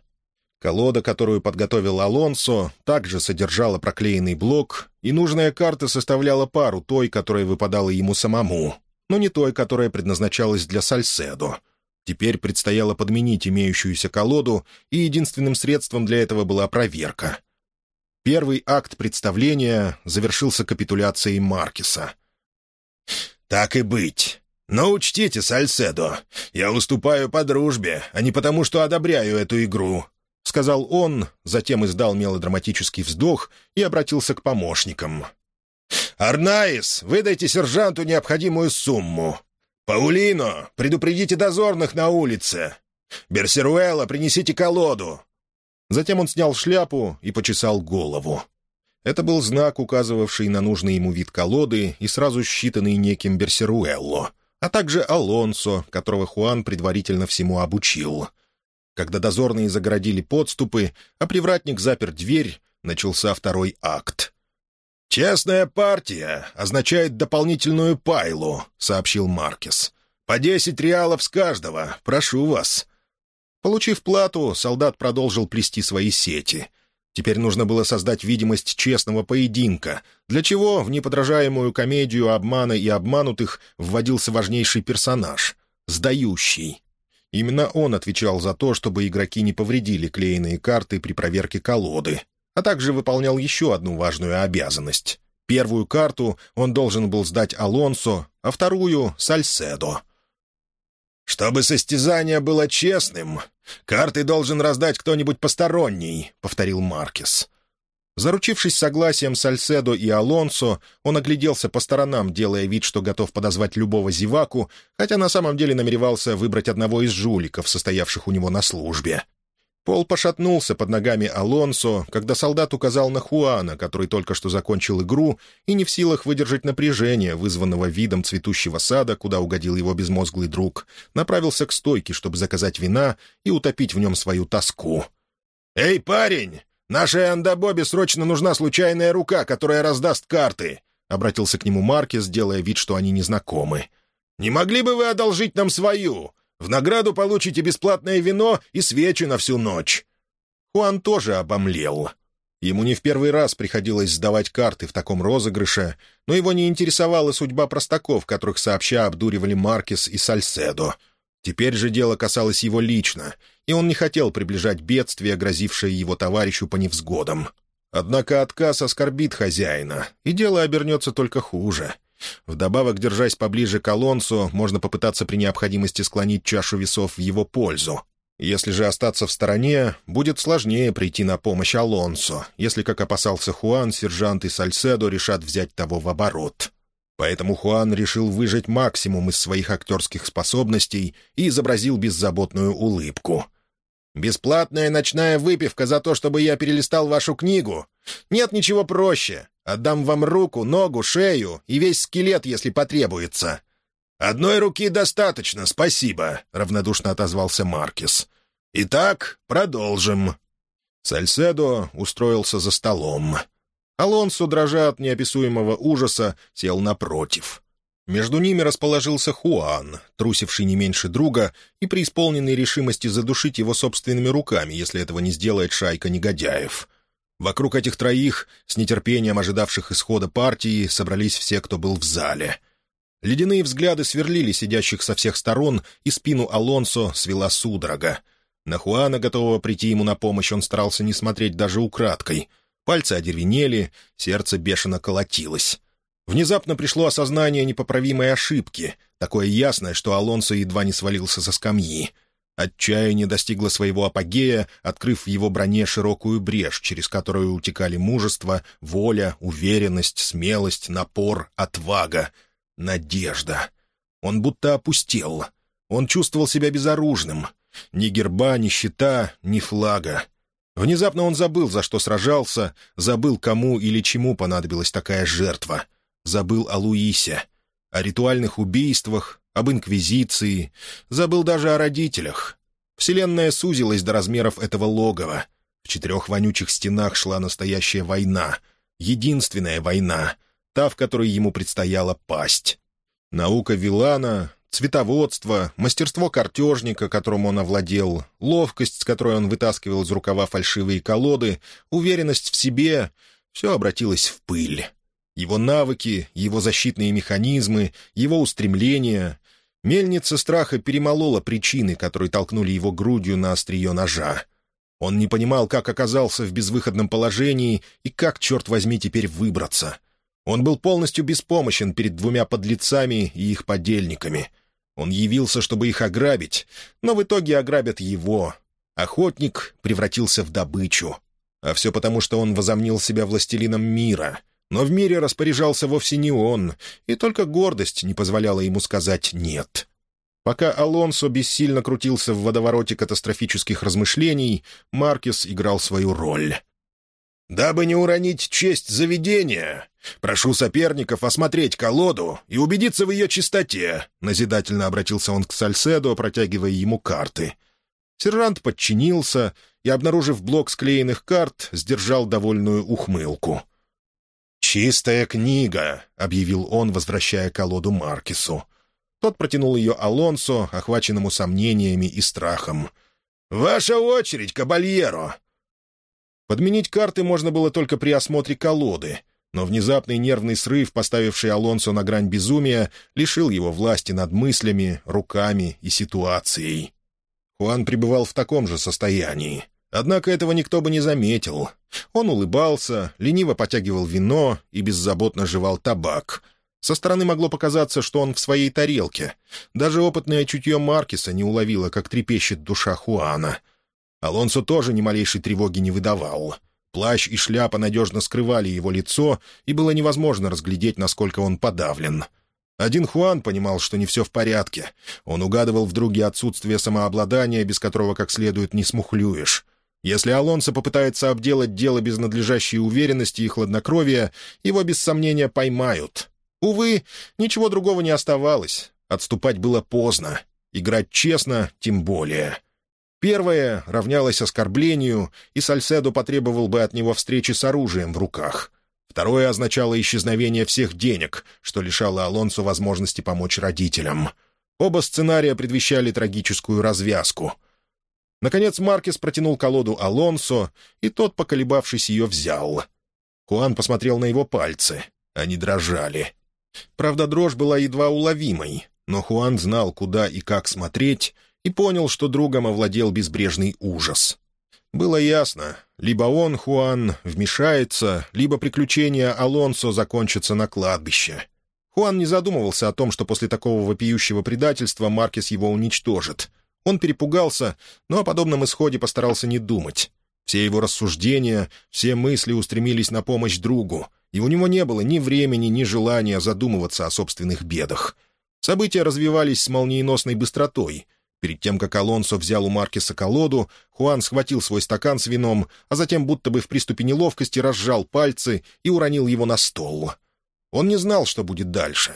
Колода, которую подготовил Алонсо, также содержала проклеенный блок, и нужная карта составляла пару той, которая выпадала ему самому, но не той, которая предназначалась для Сальседо. Теперь предстояло подменить имеющуюся колоду, и единственным средством для этого была проверка. Первый акт представления завершился капитуляцией Маркиса. «Так и быть. Но учтите, Сальседо, я уступаю по дружбе, а не потому, что одобряю эту игру», — сказал он, затем издал мелодраматический вздох и обратился к помощникам. «Арнаис, выдайте сержанту необходимую сумму. Паулино, предупредите дозорных на улице. Берсеруэла, принесите колоду. Затем он снял шляпу и почесал голову. Это был знак, указывавший на нужный ему вид колоды и сразу считанный неким Берсеруэлло, а также Алонсо, которого Хуан предварительно всему обучил. Когда дозорные загородили подступы, а привратник запер дверь, начался второй акт. «Честная партия означает дополнительную пайлу», — сообщил Маркес. «По десять реалов с каждого, прошу вас». Получив плату, солдат продолжил плести свои сети. Теперь нужно было создать видимость честного поединка, для чего в неподражаемую комедию обмана и обманутых вводился важнейший персонаж — сдающий. Именно он отвечал за то, чтобы игроки не повредили клеенные карты при проверке колоды, а также выполнял еще одну важную обязанность. Первую карту он должен был сдать Алонсо, а вторую — Сальседо. «Чтобы состязание было честным, карты должен раздать кто-нибудь посторонний», — повторил Маркес. Заручившись согласием Сальседо и Алонсо, он огляделся по сторонам, делая вид, что готов подозвать любого зеваку, хотя на самом деле намеревался выбрать одного из жуликов, состоявших у него на службе. Пол пошатнулся под ногами Алонсо, когда солдат указал на Хуана, который только что закончил игру и не в силах выдержать напряжение, вызванного видом цветущего сада, куда угодил его безмозглый друг, направился к стойке, чтобы заказать вина и утопить в нем свою тоску. «Эй, парень! Нашей Андабобе срочно нужна случайная рука, которая раздаст карты!» — обратился к нему Маркес, делая вид, что они незнакомы. «Не могли бы вы одолжить нам свою? В награду получите бесплатное вино и свечи на всю ночь». Хуан тоже обомлел. Ему не в первый раз приходилось сдавать карты в таком розыгрыше, но его не интересовала судьба простаков, которых сообща обдуривали Маркес и Сальседо. Теперь же дело касалось его лично, и он не хотел приближать бедствие, грозившее его товарищу по невзгодам. Однако отказ оскорбит хозяина, и дело обернется только хуже — Вдобавок, держась поближе к Алонсу, можно попытаться при необходимости склонить чашу весов в его пользу. Если же остаться в стороне, будет сложнее прийти на помощь Алонсо, если, как опасался Хуан, сержант и Сальседо решат взять того в оборот. Поэтому Хуан решил выжать максимум из своих актерских способностей и изобразил беззаботную улыбку. «Бесплатная ночная выпивка за то, чтобы я перелистал вашу книгу? Нет ничего проще. Отдам вам руку, ногу, шею и весь скелет, если потребуется». «Одной руки достаточно, спасибо», — равнодушно отозвался Маркис. «Итак, продолжим». Сальседо устроился за столом. Алонсо, дрожа от неописуемого ужаса, сел напротив. Между ними расположился Хуан, трусивший не меньше друга и преисполненный решимости задушить его собственными руками, если этого не сделает шайка негодяев. Вокруг этих троих, с нетерпением ожидавших исхода партии, собрались все, кто был в зале. Ледяные взгляды сверлили сидящих со всех сторон, и спину Алонсо свела судорога. На Хуана, готового прийти ему на помощь, он старался не смотреть даже украдкой. Пальцы одервенели, сердце бешено колотилось. Внезапно пришло осознание непоправимой ошибки, такое ясное, что Алонсо едва не свалился со скамьи — Отчаяние достигло своего апогея, открыв в его броне широкую брешь, через которую утекали мужество, воля, уверенность, смелость, напор, отвага, надежда. Он будто опустел. Он чувствовал себя безоружным. Ни герба, ни щита, ни флага. Внезапно он забыл, за что сражался, забыл, кому или чему понадобилась такая жертва. Забыл о Луисе, о ритуальных убийствах, об Инквизиции, забыл даже о родителях. Вселенная сузилась до размеров этого логова. В четырех вонючих стенах шла настоящая война. Единственная война, та, в которой ему предстояло пасть. Наука Вилана, цветоводство, мастерство картежника, которым он овладел, ловкость, с которой он вытаскивал из рукава фальшивые колоды, уверенность в себе — все обратилось в пыль. Его навыки, его защитные механизмы, его устремления Мельница страха перемолола причины, которые толкнули его грудью на острие ножа. Он не понимал, как оказался в безвыходном положении и как, черт возьми, теперь выбраться. Он был полностью беспомощен перед двумя подлецами и их подельниками. Он явился, чтобы их ограбить, но в итоге ограбят его. Охотник превратился в добычу. А все потому, что он возомнил себя властелином мира, но в мире распоряжался вовсе не он, и только гордость не позволяла ему сказать «нет». Пока Алонсо бессильно крутился в водовороте катастрофических размышлений, Маркес играл свою роль. «Дабы не уронить честь заведения, прошу соперников осмотреть колоду и убедиться в ее чистоте», — назидательно обратился он к Сальседо, протягивая ему карты. Сержант подчинился и, обнаружив блок склеенных карт, сдержал довольную ухмылку. «Чистая книга», — объявил он, возвращая колоду Маркису. Тот протянул ее Алонсо, охваченному сомнениями и страхом. «Ваша очередь, кабальеро!» Подменить карты можно было только при осмотре колоды, но внезапный нервный срыв, поставивший Алонсо на грань безумия, лишил его власти над мыслями, руками и ситуацией. Хуан пребывал в таком же состоянии. Однако этого никто бы не заметил. Он улыбался, лениво потягивал вино и беззаботно жевал табак — со стороны могло показаться, что он в своей тарелке. Даже опытное чутье Маркиса не уловило, как трепещет душа Хуана. Алонсо тоже ни малейшей тревоги не выдавал. Плащ и шляпа надежно скрывали его лицо, и было невозможно разглядеть, насколько он подавлен. Один Хуан понимал, что не все в порядке. Он угадывал в друге отсутствие самообладания, без которого как следует не смухлюешь. Если Алонсо попытается обделать дело без надлежащей уверенности и хладнокровия, его без сомнения поймают. Увы, ничего другого не оставалось. Отступать было поздно. Играть честно тем более. Первое равнялось оскорблению, и Сальседо потребовал бы от него встречи с оружием в руках. Второе означало исчезновение всех денег, что лишало Алонсо возможности помочь родителям. Оба сценария предвещали трагическую развязку. Наконец Маркес протянул колоду Алонсо, и тот, поколебавшись, ее взял. Хуан посмотрел на его пальцы. Они дрожали. Правда, дрожь была едва уловимой, но Хуан знал, куда и как смотреть, и понял, что другом овладел безбрежный ужас. Было ясно, либо он, Хуан, вмешается, либо приключения Алонсо закончатся на кладбище. Хуан не задумывался о том, что после такого вопиющего предательства Маркес его уничтожит. Он перепугался, но о подобном исходе постарался не думать. Все его рассуждения, все мысли устремились на помощь другу, и у него не было ни времени, ни желания задумываться о собственных бедах. События развивались с молниеносной быстротой. Перед тем, как Алонсо взял у Маркеса колоду, Хуан схватил свой стакан с вином, а затем будто бы в приступе неловкости разжал пальцы и уронил его на стол. Он не знал, что будет дальше.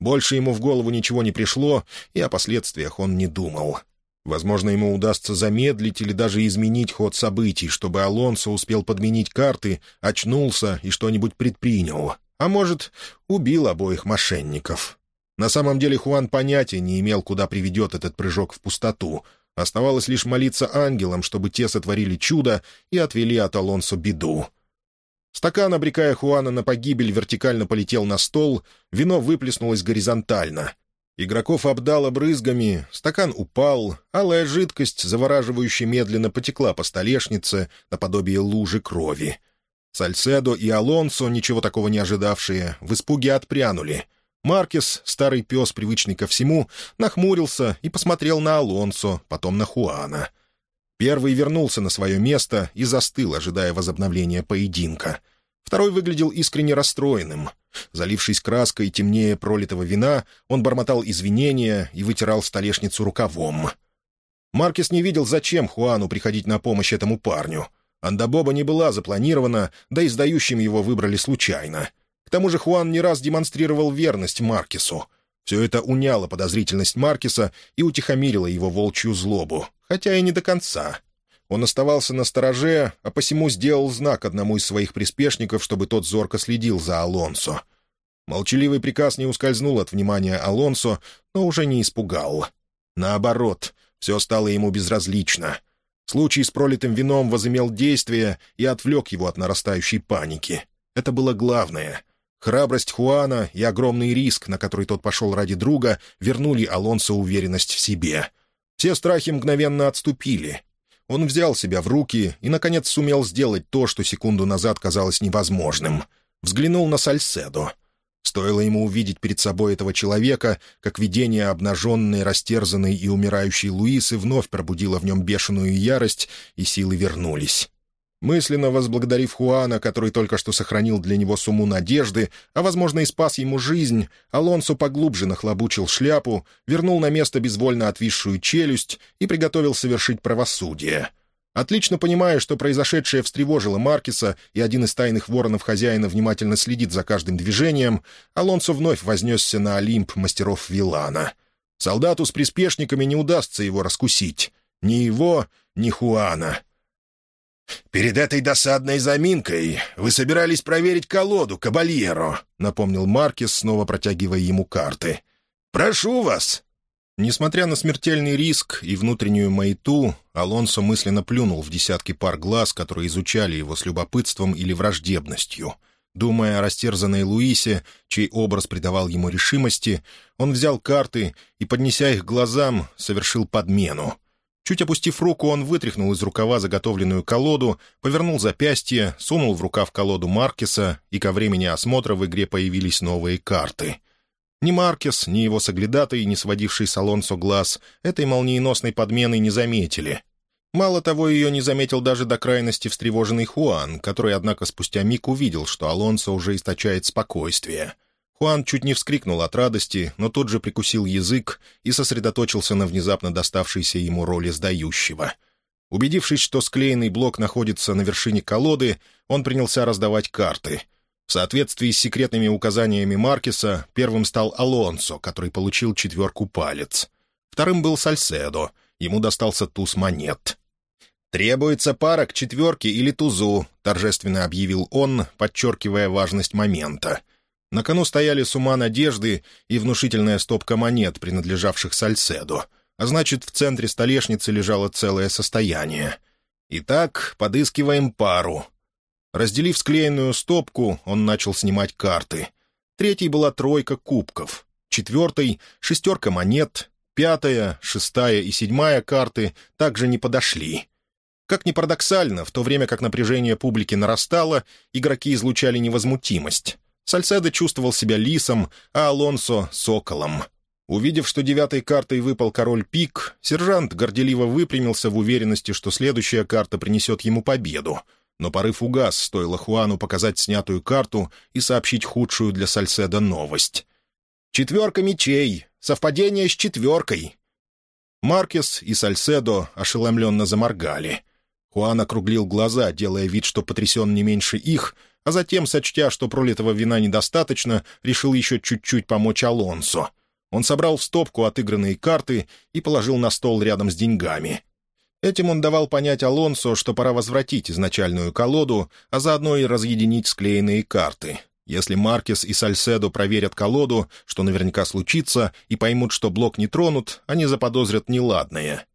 Больше ему в голову ничего не пришло, и о последствиях он не думал. Возможно, ему удастся замедлить или даже изменить ход событий, чтобы Алонсо успел подменить карты, очнулся и что-нибудь предпринял. А может, убил обоих мошенников. На самом деле Хуан понятия не имел, куда приведет этот прыжок в пустоту. Оставалось лишь молиться ангелам, чтобы те сотворили чудо и отвели от Алонсо беду. Стакан, обрекая Хуана на погибель, вертикально полетел на стол, вино выплеснулось горизонтально — Игроков обдало брызгами, стакан упал, алая жидкость, завораживающе медленно потекла по столешнице наподобие лужи крови. Сальседо и Алонсо, ничего такого не ожидавшие, в испуге отпрянули. Маркес, старый пес, привычный ко всему, нахмурился и посмотрел на Алонсо, потом на Хуана. Первый вернулся на свое место и застыл, ожидая возобновления поединка. Второй выглядел искренне расстроенным — Залившись краской темнее пролитого вина, он бормотал извинения и вытирал столешницу рукавом. Маркес не видел, зачем Хуану приходить на помощь этому парню. Андабоба не была запланирована, да и сдающим его выбрали случайно. К тому же Хуан не раз демонстрировал верность Маркесу. Все это уняло подозрительность Маркеса и утихомирило его волчью злобу, хотя и не до конца. Он оставался на стороже, а посему сделал знак одному из своих приспешников, чтобы тот зорко следил за Алонсо. Молчаливый приказ не ускользнул от внимания Алонсо, но уже не испугал. Наоборот, все стало ему безразлично. Случай с пролитым вином возымел действие и отвлек его от нарастающей паники. Это было главное. Храбрость Хуана и огромный риск, на который тот пошел ради друга, вернули Алонсо уверенность в себе. Все страхи мгновенно отступили, он взял себя в руки и, наконец, сумел сделать то, что секунду назад казалось невозможным. Взглянул на Сальседо. Стоило ему увидеть перед собой этого человека, как видение обнаженной, растерзанной и умирающей Луисы вновь пробудило в нем бешеную ярость, и силы вернулись. Мысленно возблагодарив Хуана, который только что сохранил для него сумму надежды, а, возможно, и спас ему жизнь, Алонсо поглубже нахлобучил шляпу, вернул на место безвольно отвисшую челюсть и приготовил совершить правосудие. Отлично понимая, что произошедшее встревожило Маркиса, и один из тайных воронов хозяина внимательно следит за каждым движением, Алонсо вновь вознесся на Олимп мастеров Вилана. Солдату с приспешниками не удастся его раскусить. Ни его, ни Хуана — «Перед этой досадной заминкой вы собирались проверить колоду, кабальеро», — напомнил Маркес, снова протягивая ему карты. «Прошу вас». Несмотря на смертельный риск и внутреннюю маяту, Алонсо мысленно плюнул в десятки пар глаз, которые изучали его с любопытством или враждебностью. Думая о растерзанной Луисе, чей образ придавал ему решимости, он взял карты и, поднеся их глазам, совершил подмену. Чуть опустив руку, он вытряхнул из рукава заготовленную колоду, повернул запястье, сунул в рукав колоду Маркеса, и ко времени осмотра в игре появились новые карты. Ни Маркес, ни его соглядатый, не сводивший с Алонсо глаз, этой молниеносной подмены не заметили. Мало того, ее не заметил даже до крайности встревоженный Хуан, который, однако, спустя миг увидел, что Алонсо уже источает спокойствие — Хуан чуть не вскрикнул от радости, но тут же прикусил язык и сосредоточился на внезапно доставшейся ему роли сдающего. Убедившись, что склеенный блок находится на вершине колоды, он принялся раздавать карты. В соответствии с секретными указаниями Маркеса, первым стал Алонсо, который получил четверку палец. Вторым был Сальседо, ему достался туз монет. «Требуется пара к четверке или тузу», — торжественно объявил он, подчеркивая важность момента — на кону стояли с ума надежды и внушительная стопка монет, принадлежавших Сальседу, а значит, в центре столешницы лежало целое состояние. Итак, подыскиваем пару. Разделив склеенную стопку, он начал снимать карты. Третьей была тройка кубков, четвертой — шестерка монет, пятая, шестая и седьмая карты также не подошли. Как ни парадоксально, в то время как напряжение публики нарастало, игроки излучали невозмутимость. Сальседо чувствовал себя лисом, а Алонсо — соколом. Увидев, что девятой картой выпал король пик, сержант горделиво выпрямился в уверенности, что следующая карта принесет ему победу. Но порыв угас, стоило Хуану показать снятую карту и сообщить худшую для Сальседа новость. «Четверка мечей! Совпадение с четверкой!» Маркес и Сальседо ошеломленно заморгали. Хуан округлил глаза, делая вид, что потрясен не меньше их — а затем, сочтя, что пролитого вина недостаточно, решил еще чуть-чуть помочь Алонсо. Он собрал в стопку отыгранные карты и положил на стол рядом с деньгами. Этим он давал понять Алонсо, что пора возвратить изначальную колоду, а заодно и разъединить склеенные карты. Если Маркес и Сальседо проверят колоду, что наверняка случится, и поймут, что блок не тронут, они заподозрят неладное.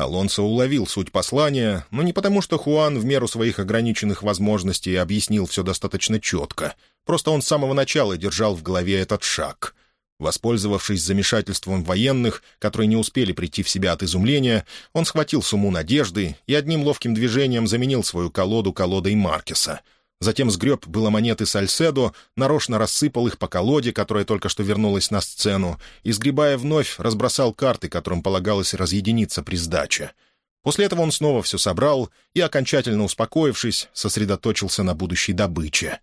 Алонсо уловил суть послания, но не потому, что Хуан в меру своих ограниченных возможностей объяснил все достаточно четко. Просто он с самого начала держал в голове этот шаг. Воспользовавшись замешательством военных, которые не успели прийти в себя от изумления, он схватил сумму надежды и одним ловким движением заменил свою колоду колодой Маркеса — Затем сгреб было монеты Сальседо, нарочно рассыпал их по колоде, которая только что вернулась на сцену, и, сгребая вновь, разбросал карты, которым полагалось разъединиться при сдаче. После этого он снова все собрал и, окончательно успокоившись, сосредоточился на будущей добыче.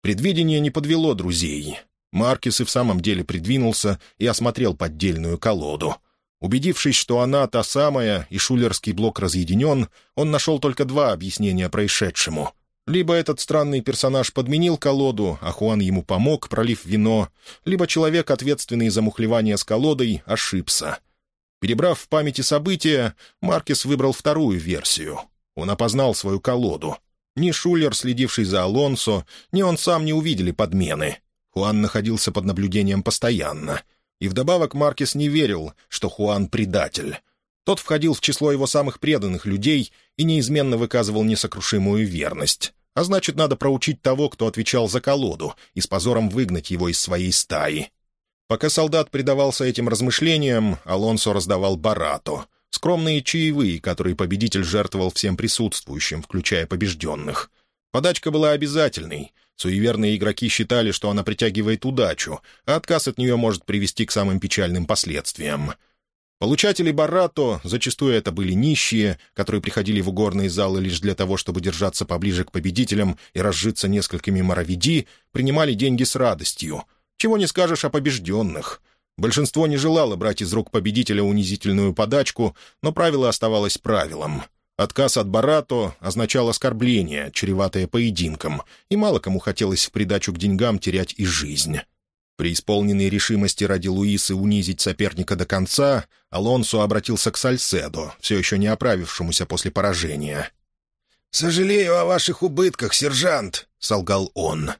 Предвидение не подвело друзей. Маркис и в самом деле придвинулся и осмотрел поддельную колоду. Убедившись, что она та самая и шулерский блок разъединен, он нашел только два объяснения происшедшему. Либо этот странный персонаж подменил колоду, а Хуан ему помог, пролив вино, либо человек, ответственный за мухлевание с колодой, ошибся. Перебрав в памяти события, Маркес выбрал вторую версию. Он опознал свою колоду. Ни Шулер, следивший за Алонсо, ни он сам не увидели подмены. Хуан находился под наблюдением постоянно. И вдобавок Маркес не верил, что Хуан — предатель. Тот входил в число его самых преданных людей и неизменно выказывал несокрушимую верность а значит, надо проучить того, кто отвечал за колоду, и с позором выгнать его из своей стаи. Пока солдат предавался этим размышлениям, Алонсо раздавал барату, скромные чаевые, которые победитель жертвовал всем присутствующим, включая побежденных. Подачка была обязательной. Суеверные игроки считали, что она притягивает удачу, а отказ от нее может привести к самым печальным последствиям. Получатели барато, зачастую это были нищие, которые приходили в угорные залы лишь для того, чтобы держаться поближе к победителям и разжиться несколькими моровиди, принимали деньги с радостью. Чего не скажешь о побежденных. Большинство не желало брать из рук победителя унизительную подачку, но правило оставалось правилом. Отказ от барато означал оскорбление, чреватое поединком, и мало кому хотелось в придачу к деньгам терять и жизнь. При исполненной решимости ради Луисы унизить соперника до конца, Алонсо обратился к Сальседо, все еще не оправившемуся после поражения. «Сожалею о ваших убытках, сержант», — солгал он.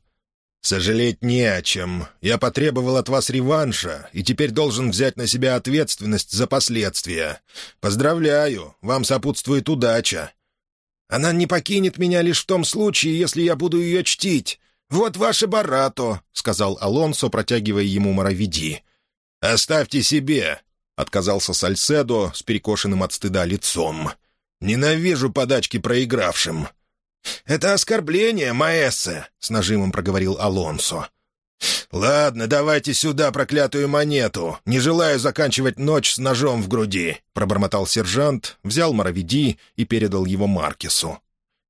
«Сожалеть не о чем. Я потребовал от вас реванша и теперь должен взять на себя ответственность за последствия. Поздравляю, вам сопутствует удача. Она не покинет меня лишь в том случае, если я буду ее чтить. «Вот ваше барато», — сказал Алонсо, протягивая ему моровиди. «Оставьте себе», — отказался Сальседо с перекошенным от стыда лицом. «Ненавижу подачки проигравшим». «Это оскорбление, маэссе», — с нажимом проговорил Алонсо. «Ладно, давайте сюда проклятую монету. Не желаю заканчивать ночь с ножом в груди», — пробормотал сержант, взял моровиди и передал его Маркесу.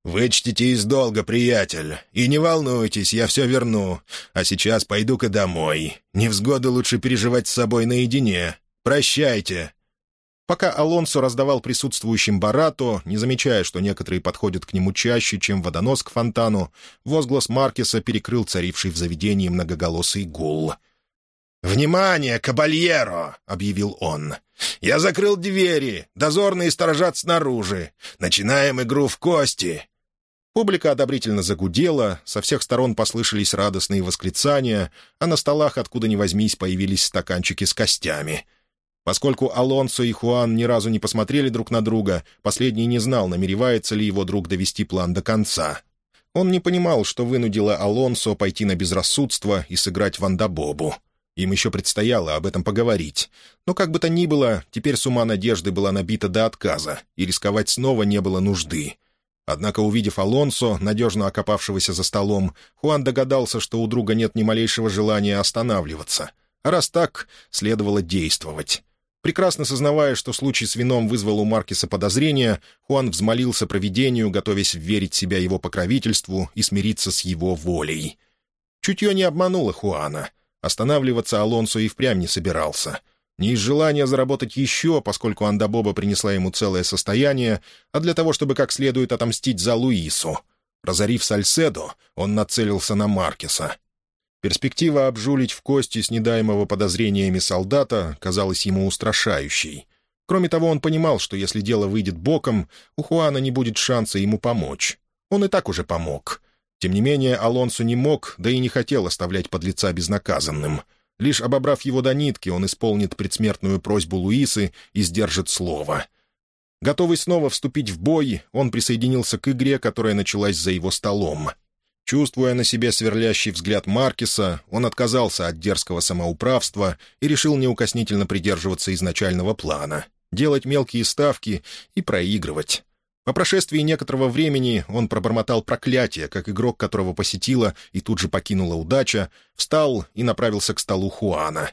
«Вычтите из долга, приятель, и не волнуйтесь, я все верну. А сейчас пойду-ка домой. Невзгоды лучше переживать с собой наедине. Прощайте». Пока Алонсо раздавал присутствующим Барато, не замечая, что некоторые подходят к нему чаще, чем водонос к фонтану, возглас Маркеса перекрыл царивший в заведении многоголосый гул. «Внимание, кабальеро!» — объявил он. «Я закрыл двери, дозорные сторожат снаружи. Начинаем игру в кости. Публика одобрительно загудела, со всех сторон послышались радостные восклицания, а на столах, откуда ни возьмись, появились стаканчики с костями. Поскольку Алонсо и Хуан ни разу не посмотрели друг на друга, последний не знал, намеревается ли его друг довести план до конца. Он не понимал, что вынудило Алонсо пойти на безрассудство и сыграть Вандабобу. Им еще предстояло об этом поговорить. Но как бы то ни было, теперь с ума надежды была набита до отказа, и рисковать снова не было нужды — Однако, увидев Алонсо, надежно окопавшегося за столом, Хуан догадался, что у друга нет ни малейшего желания останавливаться. А раз так, следовало действовать. Прекрасно сознавая, что случай с вином вызвал у Маркиса подозрения, Хуан взмолился провидению, готовясь верить себя его покровительству и смириться с его волей. Чутье не обмануло Хуана. Останавливаться Алонсо и впрямь не собирался — не из желания заработать еще, поскольку Андабоба принесла ему целое состояние, а для того, чтобы как следует отомстить за Луису. Разорив Сальседо, он нацелился на Маркеса. Перспектива обжулить в кости с недаемого подозрениями солдата казалась ему устрашающей. Кроме того, он понимал, что если дело выйдет боком, у Хуана не будет шанса ему помочь. Он и так уже помог. Тем не менее, Алонсо не мог, да и не хотел оставлять подлеца безнаказанным — Лишь обобрав его до нитки, он исполнит предсмертную просьбу Луисы и сдержит слово. Готовый снова вступить в бой, он присоединился к игре, которая началась за его столом. Чувствуя на себе сверлящий взгляд Маркиса, он отказался от дерзкого самоуправства и решил неукоснительно придерживаться изначального плана — делать мелкие ставки и проигрывать. По прошествии некоторого времени он пробормотал проклятие, как игрок, которого посетила и тут же покинула удача, встал и направился к столу Хуана.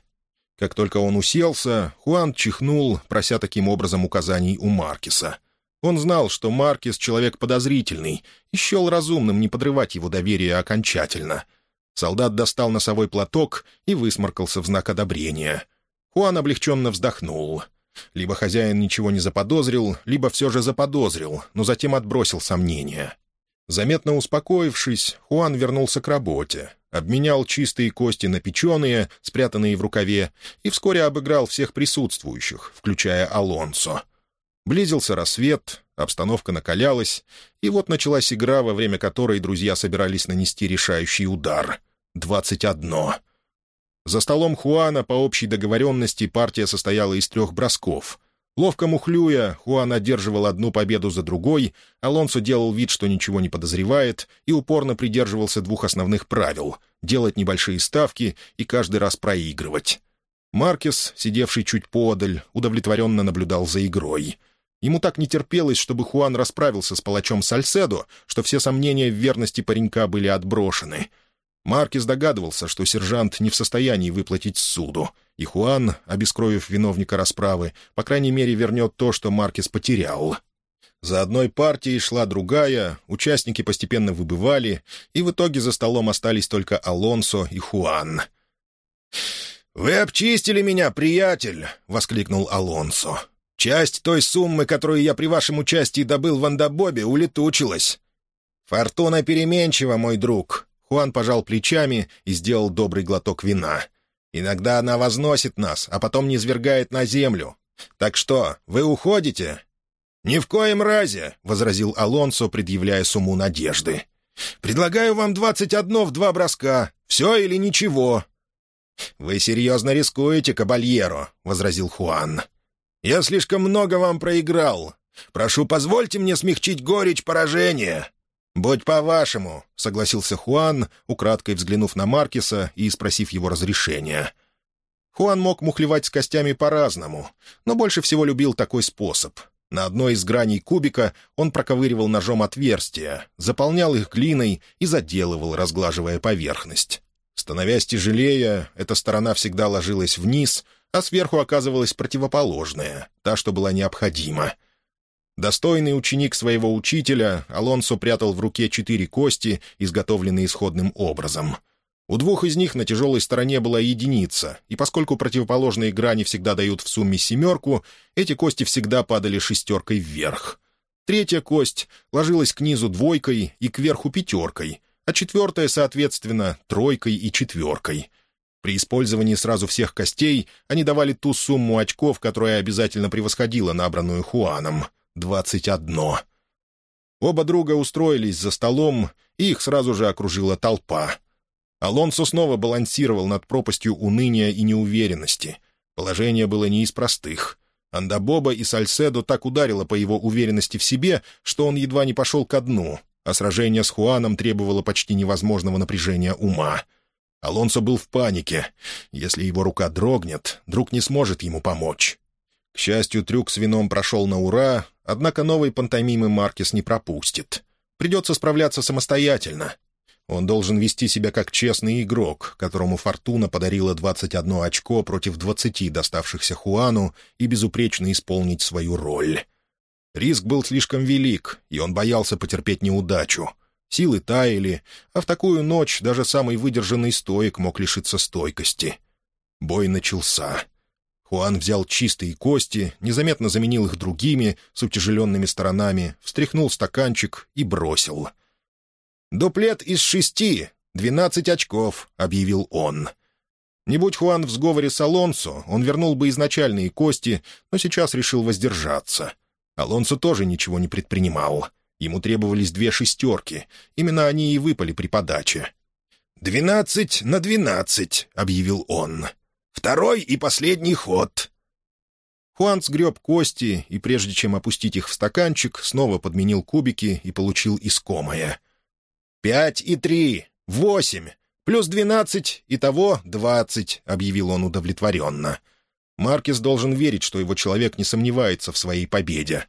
Как только он уселся, Хуан чихнул, прося таким образом указаний у Маркиса. Он знал, что Маркис — человек подозрительный, и счел разумным не подрывать его доверие окончательно. Солдат достал носовой платок и высморкался в знак одобрения. Хуан облегченно вздохнул — либо хозяин ничего не заподозрил, либо все же заподозрил, но затем отбросил сомнения. Заметно успокоившись, Хуан вернулся к работе, обменял чистые кости на печеные, спрятанные в рукаве, и вскоре обыграл всех присутствующих, включая Алонсо. Близился рассвет, обстановка накалялась, и вот началась игра, во время которой друзья собирались нанести решающий удар. «Двадцать одно». За столом Хуана по общей договоренности партия состояла из трех бросков. Ловко мухлюя, Хуан одерживал одну победу за другой, Алонсо делал вид, что ничего не подозревает, и упорно придерживался двух основных правил — делать небольшие ставки и каждый раз проигрывать. Маркес, сидевший чуть подаль, удовлетворенно наблюдал за игрой. Ему так не терпелось, чтобы Хуан расправился с палачом Сальседо, что все сомнения в верности паренька были отброшены — Маркис догадывался, что сержант не в состоянии выплатить суду, и Хуан, обескровив виновника расправы, по крайней мере вернет то, что Маркис потерял. За одной партией шла другая, участники постепенно выбывали, и в итоге за столом остались только Алонсо и Хуан. «Вы обчистили меня, приятель!» — воскликнул Алонсо. «Часть той суммы, которую я при вашем участии добыл в Андабобе, улетучилась. Фортуна переменчива, мой друг. Хуан пожал плечами и сделал добрый глоток вина. «Иногда она возносит нас, а потом низвергает на землю. Так что, вы уходите?» «Ни в коем разе», — возразил Алонсо, предъявляя сумму надежды. «Предлагаю вам двадцать одно в два броска. Все или ничего?» «Вы серьезно рискуете, кабальеро», — возразил Хуан. «Я слишком много вам проиграл. Прошу, позвольте мне смягчить горечь поражения. «Будь по-вашему», — согласился Хуан, украдкой взглянув на Маркиса и спросив его разрешения. Хуан мог мухлевать с костями по-разному, но больше всего любил такой способ. На одной из граней кубика он проковыривал ножом отверстия, заполнял их глиной и заделывал, разглаживая поверхность. Становясь тяжелее, эта сторона всегда ложилась вниз, а сверху оказывалась противоположная, та, что была необходима — Достойный ученик своего учителя, Алонсо прятал в руке четыре кости, изготовленные исходным образом. У двух из них на тяжелой стороне была единица, и поскольку противоположные грани всегда дают в сумме семерку, эти кости всегда падали шестеркой вверх. Третья кость ложилась к низу двойкой и кверху пятеркой, а четвертая, соответственно, тройкой и четверкой. При использовании сразу всех костей они давали ту сумму очков, которая обязательно превосходила набранную Хуаном — двадцать одно. Оба друга устроились за столом, и их сразу же окружила толпа. Алонсо снова балансировал над пропастью уныния и неуверенности. Положение было не из простых. Андабоба и Сальседо так ударило по его уверенности в себе, что он едва не пошел ко дну, а сражение с Хуаном требовало почти невозможного напряжения ума. Алонсо был в панике. Если его рука дрогнет, друг не сможет ему помочь. К счастью, трюк с вином прошел на ура, однако новой пантомимы Маркис не пропустит. Придется справляться самостоятельно. Он должен вести себя как честный игрок, которому Фортуна подарила 21 очко против 20 доставшихся Хуану и безупречно исполнить свою роль. Риск был слишком велик, и он боялся потерпеть неудачу. Силы таяли, а в такую ночь даже самый выдержанный стоек мог лишиться стойкости. Бой начался. Хуан взял чистые кости, незаметно заменил их другими, с утяжеленными сторонами, встряхнул стаканчик и бросил. «Дуплет из шести, двенадцать очков», — объявил он. Не будь Хуан в сговоре с Алонсо, он вернул бы изначальные кости, но сейчас решил воздержаться. Алонсо тоже ничего не предпринимал. Ему требовались две шестерки. Именно они и выпали при подаче. «Двенадцать на двенадцать», — объявил он. Второй и последний ход». Хуан сгреб кости и, прежде чем опустить их в стаканчик, снова подменил кубики и получил искомое. «Пять и три, восемь, плюс двенадцать, итого двадцать», — объявил он удовлетворенно. Маркес должен верить, что его человек не сомневается в своей победе.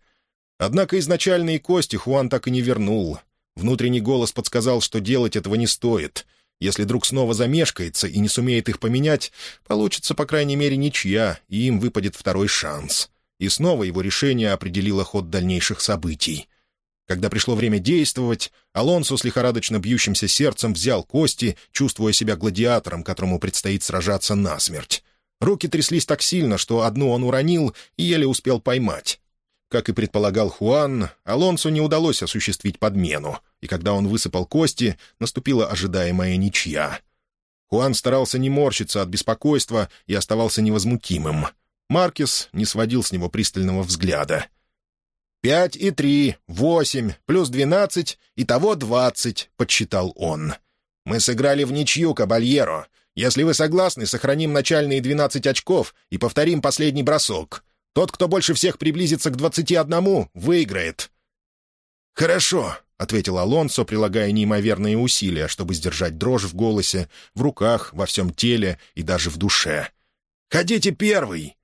Однако изначальные кости Хуан так и не вернул. Внутренний голос подсказал, что делать этого не стоит — если друг снова замешкается и не сумеет их поменять, получится, по крайней мере, ничья, и им выпадет второй шанс. И снова его решение определило ход дальнейших событий. Когда пришло время действовать, Алонсо с лихорадочно бьющимся сердцем взял кости, чувствуя себя гладиатором, которому предстоит сражаться насмерть. Руки тряслись так сильно, что одну он уронил и еле успел поймать. Как и предполагал Хуан, Алонсо не удалось осуществить подмену, и когда он высыпал кости, наступила ожидаемая ничья. Хуан старался не морщиться от беспокойства и оставался невозмутимым. Маркес не сводил с него пристального взгляда. «Пять и три, восемь, плюс двенадцать, итого двадцать», — подсчитал он. «Мы сыграли в ничью, Кабальеро. Если вы согласны, сохраним начальные двенадцать очков и повторим последний бросок. Тот, кто больше всех приблизится к двадцати одному, выиграет». «Хорошо», — ответил Алонсо, прилагая неимоверные усилия, чтобы сдержать дрожь в голосе, в руках, во всем теле и даже в душе. «Ходите первый!»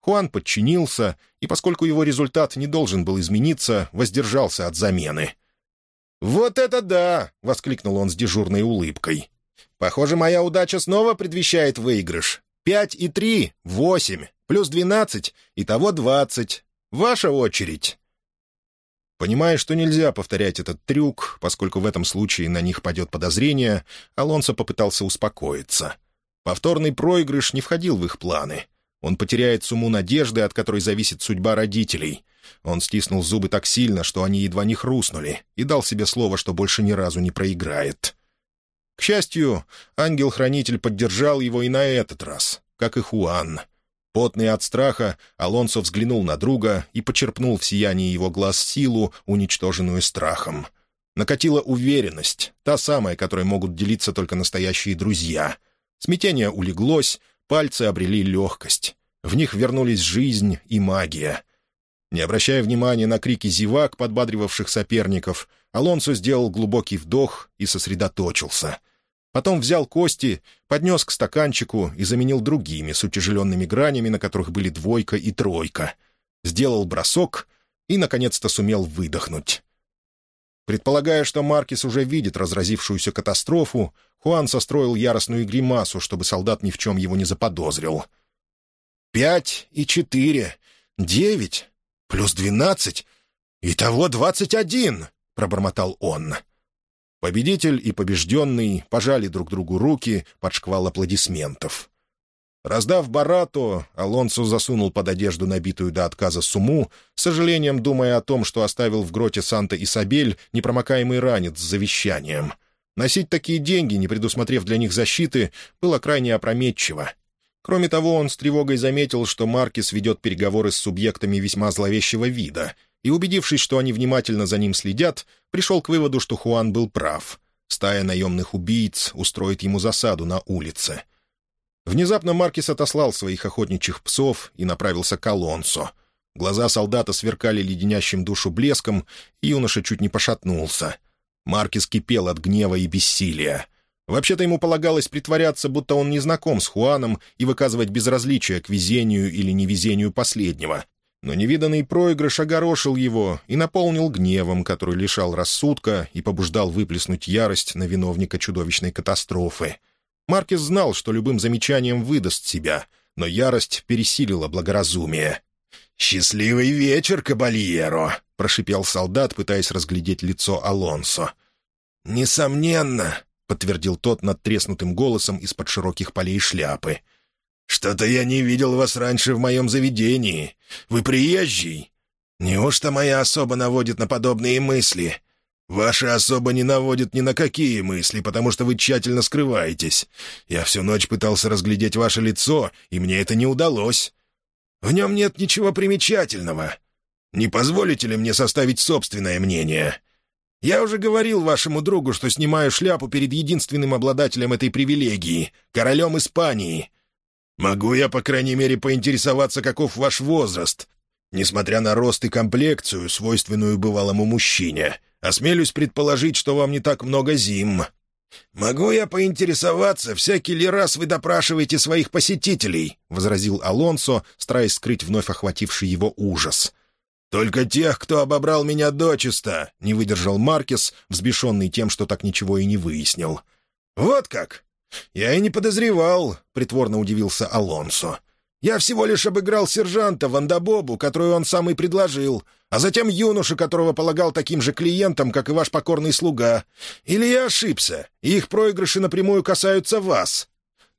Хуан подчинился, и поскольку его результат не должен был измениться, воздержался от замены. «Вот это да!» — воскликнул он с дежурной улыбкой. Похоже, моя удача снова предвещает выигрыш. Пять и три — восемь, плюс двенадцать, итого двадцать. Ваша очередь». Понимая, что нельзя повторять этот трюк, поскольку в этом случае на них падет подозрение, Алонсо попытался успокоиться. Повторный проигрыш не входил в их планы. Он потеряет сумму надежды, от которой зависит судьба родителей. Он стиснул зубы так сильно, что они едва не хрустнули, и дал себе слово, что больше ни разу не проиграет. К счастью, ангел-хранитель поддержал его и на этот раз, как и Хуан — Потный от страха, Алонсо взглянул на друга и почерпнул в сиянии его глаз силу, уничтоженную страхом. Накатила уверенность, та самая, которой могут делиться только настоящие друзья. Смятение улеглось, пальцы обрели легкость. В них вернулись жизнь и магия. Не обращая внимания на крики зевак, подбадривавших соперников, Алонсо сделал глубокий вдох и сосредоточился — Потом взял кости, поднес к стаканчику и заменил другими с утяжеленными гранями, на которых были двойка и тройка. Сделал бросок и, наконец-то, сумел выдохнуть. Предполагая, что Маркис уже видит разразившуюся катастрофу, Хуан состроил яростную гримасу, чтобы солдат ни в чем его не заподозрил. «Пять и четыре, девять, плюс двенадцать, итого двадцать один!» — пробормотал он. Победитель и побежденный пожали друг другу руки под шквал аплодисментов. Раздав барато, Алонсо засунул под одежду набитую до отказа сумму, с сожалением думая о том, что оставил в гроте Санта-Исабель непромокаемый ранец с завещанием. Носить такие деньги, не предусмотрев для них защиты, было крайне опрометчиво. Кроме того, он с тревогой заметил, что Маркис ведет переговоры с субъектами весьма зловещего вида, и, убедившись, что они внимательно за ним следят, пришел к выводу, что Хуан был прав. Стая наемных убийц устроит ему засаду на улице. Внезапно Маркис отослал своих охотничьих псов и направился к Алонсо. Глаза солдата сверкали леденящим душу блеском, и юноша чуть не пошатнулся. Маркис кипел от гнева и бессилия. Вообще-то ему полагалось притворяться, будто он не знаком с Хуаном и выказывать безразличие к везению или невезению последнего, но невиданный проигрыш огорошил его и наполнил гневом, который лишал рассудка и побуждал выплеснуть ярость на виновника чудовищной катастрофы. Маркес знал, что любым замечанием выдаст себя, но ярость пересилила благоразумие. «Счастливый вечер, кабальеро!» — прошипел солдат, пытаясь разглядеть лицо Алонсо. «Несомненно», — подтвердил тот над треснутым голосом из-под широких полей шляпы — «Что-то я не видел вас раньше в моем заведении. Вы приезжий? Неужто моя особа наводит на подобные мысли? Ваша особа не наводит ни на какие мысли, потому что вы тщательно скрываетесь. Я всю ночь пытался разглядеть ваше лицо, и мне это не удалось. В нем нет ничего примечательного. Не позволите ли мне составить собственное мнение?» Я уже говорил вашему другу, что снимаю шляпу перед единственным обладателем этой привилегии — королем Испании. Могу я, по крайней мере, поинтересоваться, каков ваш возраст? Несмотря на рост и комплекцию, свойственную бывалому мужчине, осмелюсь предположить, что вам не так много зим. Могу я поинтересоваться, всякий ли раз вы допрашиваете своих посетителей?» — возразил Алонсо, стараясь скрыть вновь охвативший его ужас. «Только тех, кто обобрал меня дочисто», — не выдержал Маркес, взбешенный тем, что так ничего и не выяснил. «Вот как! «Я и не подозревал», — притворно удивился Алонсо. «Я всего лишь обыграл сержанта Вандабобу, которую он сам и предложил, а затем юношу, которого полагал таким же клиентом, как и ваш покорный слуга. Или я ошибся, и их проигрыши напрямую касаются вас?»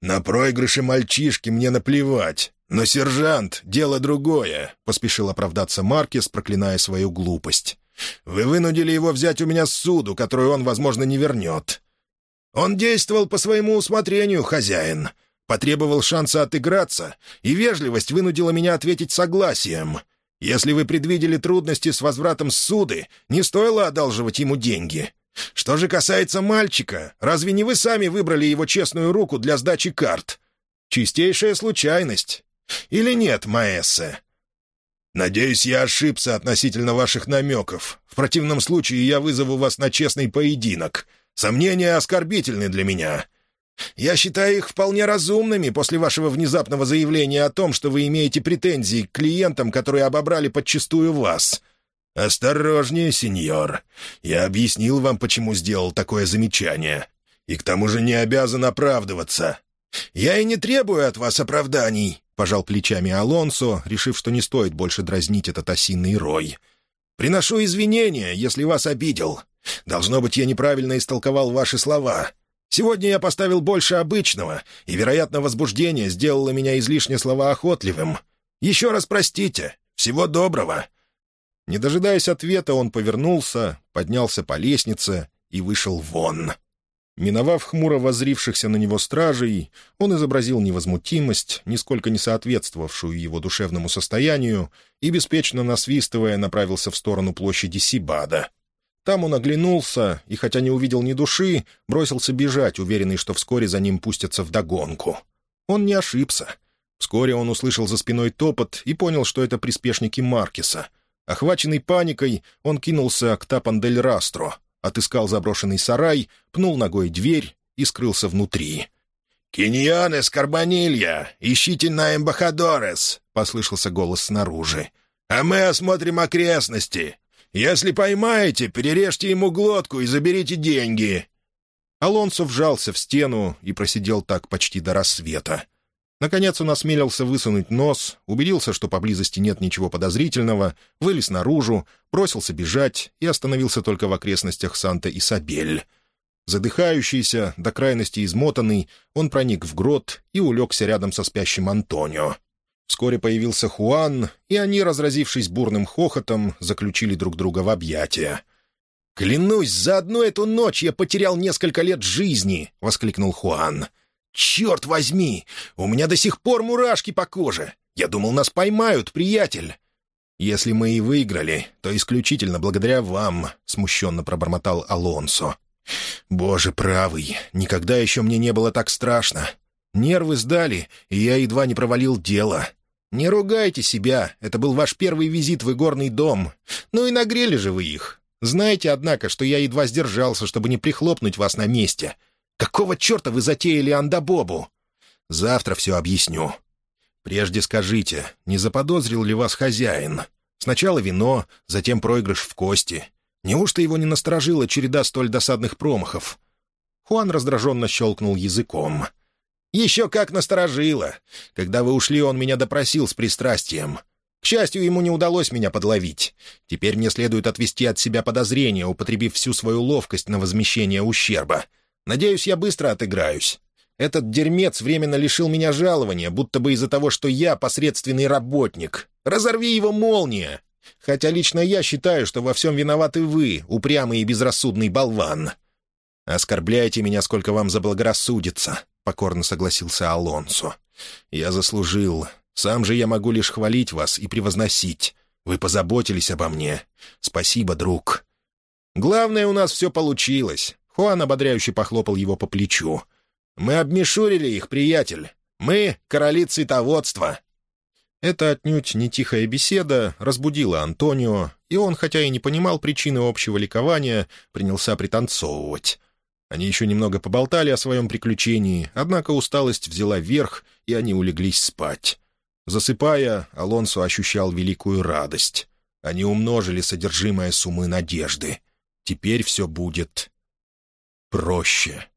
«На проигрыши мальчишки мне наплевать. Но сержант — дело другое», — поспешил оправдаться Маркес, проклиная свою глупость. «Вы вынудили его взять у меня суду, которую он, возможно, не вернет. Он действовал по своему усмотрению, хозяин. Потребовал шанса отыграться, и вежливость вынудила меня ответить согласием. Если вы предвидели трудности с возвратом суды, не стоило одалживать ему деньги. Что же касается мальчика, разве не вы сами выбрали его честную руку для сдачи карт? Чистейшая случайность. Или нет, Маэссе?» «Надеюсь, я ошибся относительно ваших намеков. В противном случае я вызову вас на честный поединок. Сомнения оскорбительны для меня. Я считаю их вполне разумными после вашего внезапного заявления о том, что вы имеете претензии к клиентам, которые обобрали подчистую вас. Осторожнее, сеньор. Я объяснил вам, почему сделал такое замечание. и к тому же не обязан оправдываться. Я и не требую от вас оправданий», — пожал плечами Алонсо, решив, что не стоит больше дразнить этот осиный рой. «Приношу извинения, если вас обидел. Должно быть, я неправильно истолковал ваши слова. Сегодня я поставил больше обычного, и, вероятно, возбуждение сделало меня излишне словоохотливым. Еще раз простите. Всего доброго». Не дожидаясь ответа, он повернулся, поднялся по лестнице и вышел вон. Миновав хмуро воззрившихся на него стражей, он изобразил невозмутимость, нисколько не соответствовавшую его душевному состоянию, и, беспечно насвистывая, направился в сторону площади Сибада. Там он оглянулся и, хотя не увидел ни души, бросился бежать, уверенный, что вскоре за ним пустятся вдогонку. Он не ошибся. Вскоре он услышал за спиной топот и понял, что это приспешники Маркиса. Охваченный паникой, он кинулся к Тапандель-Растро — отыскал заброшенный сарай, пнул ногой дверь и скрылся внутри. «Киньонес Карбонилья! Ищите на Эмбахадорес!» — послышался голос снаружи. «А мы осмотрим окрестности. Если поймаете, перережьте ему глотку и заберите деньги». Алонсо вжался в стену и просидел так почти до рассвета. Наконец он осмелился высунуть нос, убедился, что поблизости нет ничего подозрительного, вылез наружу, бросился бежать и остановился только в окрестностях Санта-Исабель. Задыхающийся, до крайности измотанный, он проник в грот и улегся рядом со спящим Антонио. Вскоре появился Хуан, и они, разразившись бурным хохотом, заключили друг друга в объятия. «Клянусь, за одну эту ночь я потерял несколько лет жизни!» — воскликнул Хуан. «Черт возьми! У меня до сих пор мурашки по коже! Я думал, нас поймают, приятель!» «Если мы и выиграли, то исключительно благодаря вам», — смущенно пробормотал Алонсо. «Боже правый, никогда еще мне не было так страшно. Нервы сдали, и я едва не провалил дело. Не ругайте себя, это был ваш первый визит в игорный дом. Ну и нагрели же вы их. Знаете, однако, что я едва сдержался, чтобы не прихлопнуть вас на месте. Какого черта вы затеяли Андабобу? Завтра все объясню. Прежде скажите, не заподозрил ли вас хозяин? Сначала вино, затем проигрыш в кости. Неужто его не насторожила череда столь досадных промахов?» Хуан раздраженно щелкнул языком. «Еще как насторожила. Когда вы ушли, он меня допросил с пристрастием. К счастью, ему не удалось меня подловить. Теперь мне следует отвести от себя подозрения, употребив всю свою ловкость на возмещение ущерба. Надеюсь, я быстро отыграюсь. Этот дерьмец временно лишил меня жалования, будто бы из-за того, что я посредственный работник. Разорви его молния! Хотя лично я считаю, что во всем виноваты вы, упрямый и безрассудный болван. Оскорбляйте меня, сколько вам заблагорассудится, — покорно согласился Алонсо. Я заслужил. Сам же я могу лишь хвалить вас и превозносить. Вы позаботились обо мне. Спасибо, друг. Главное, у нас все получилось. Хуан ободряюще похлопал его по плечу. «Мы обмешурили их, приятель. Мы — короли цветоводства». Эта отнюдь не тихая беседа разбудила Антонио, и он, хотя и не понимал причины общего ликования, принялся пританцовывать. Они еще немного поболтали о своем приключении, однако усталость взяла верх, и они улеглись спать. Засыпая, Алонсо ощущал великую радость. Они умножили содержимое суммы надежды. Теперь все будет проще.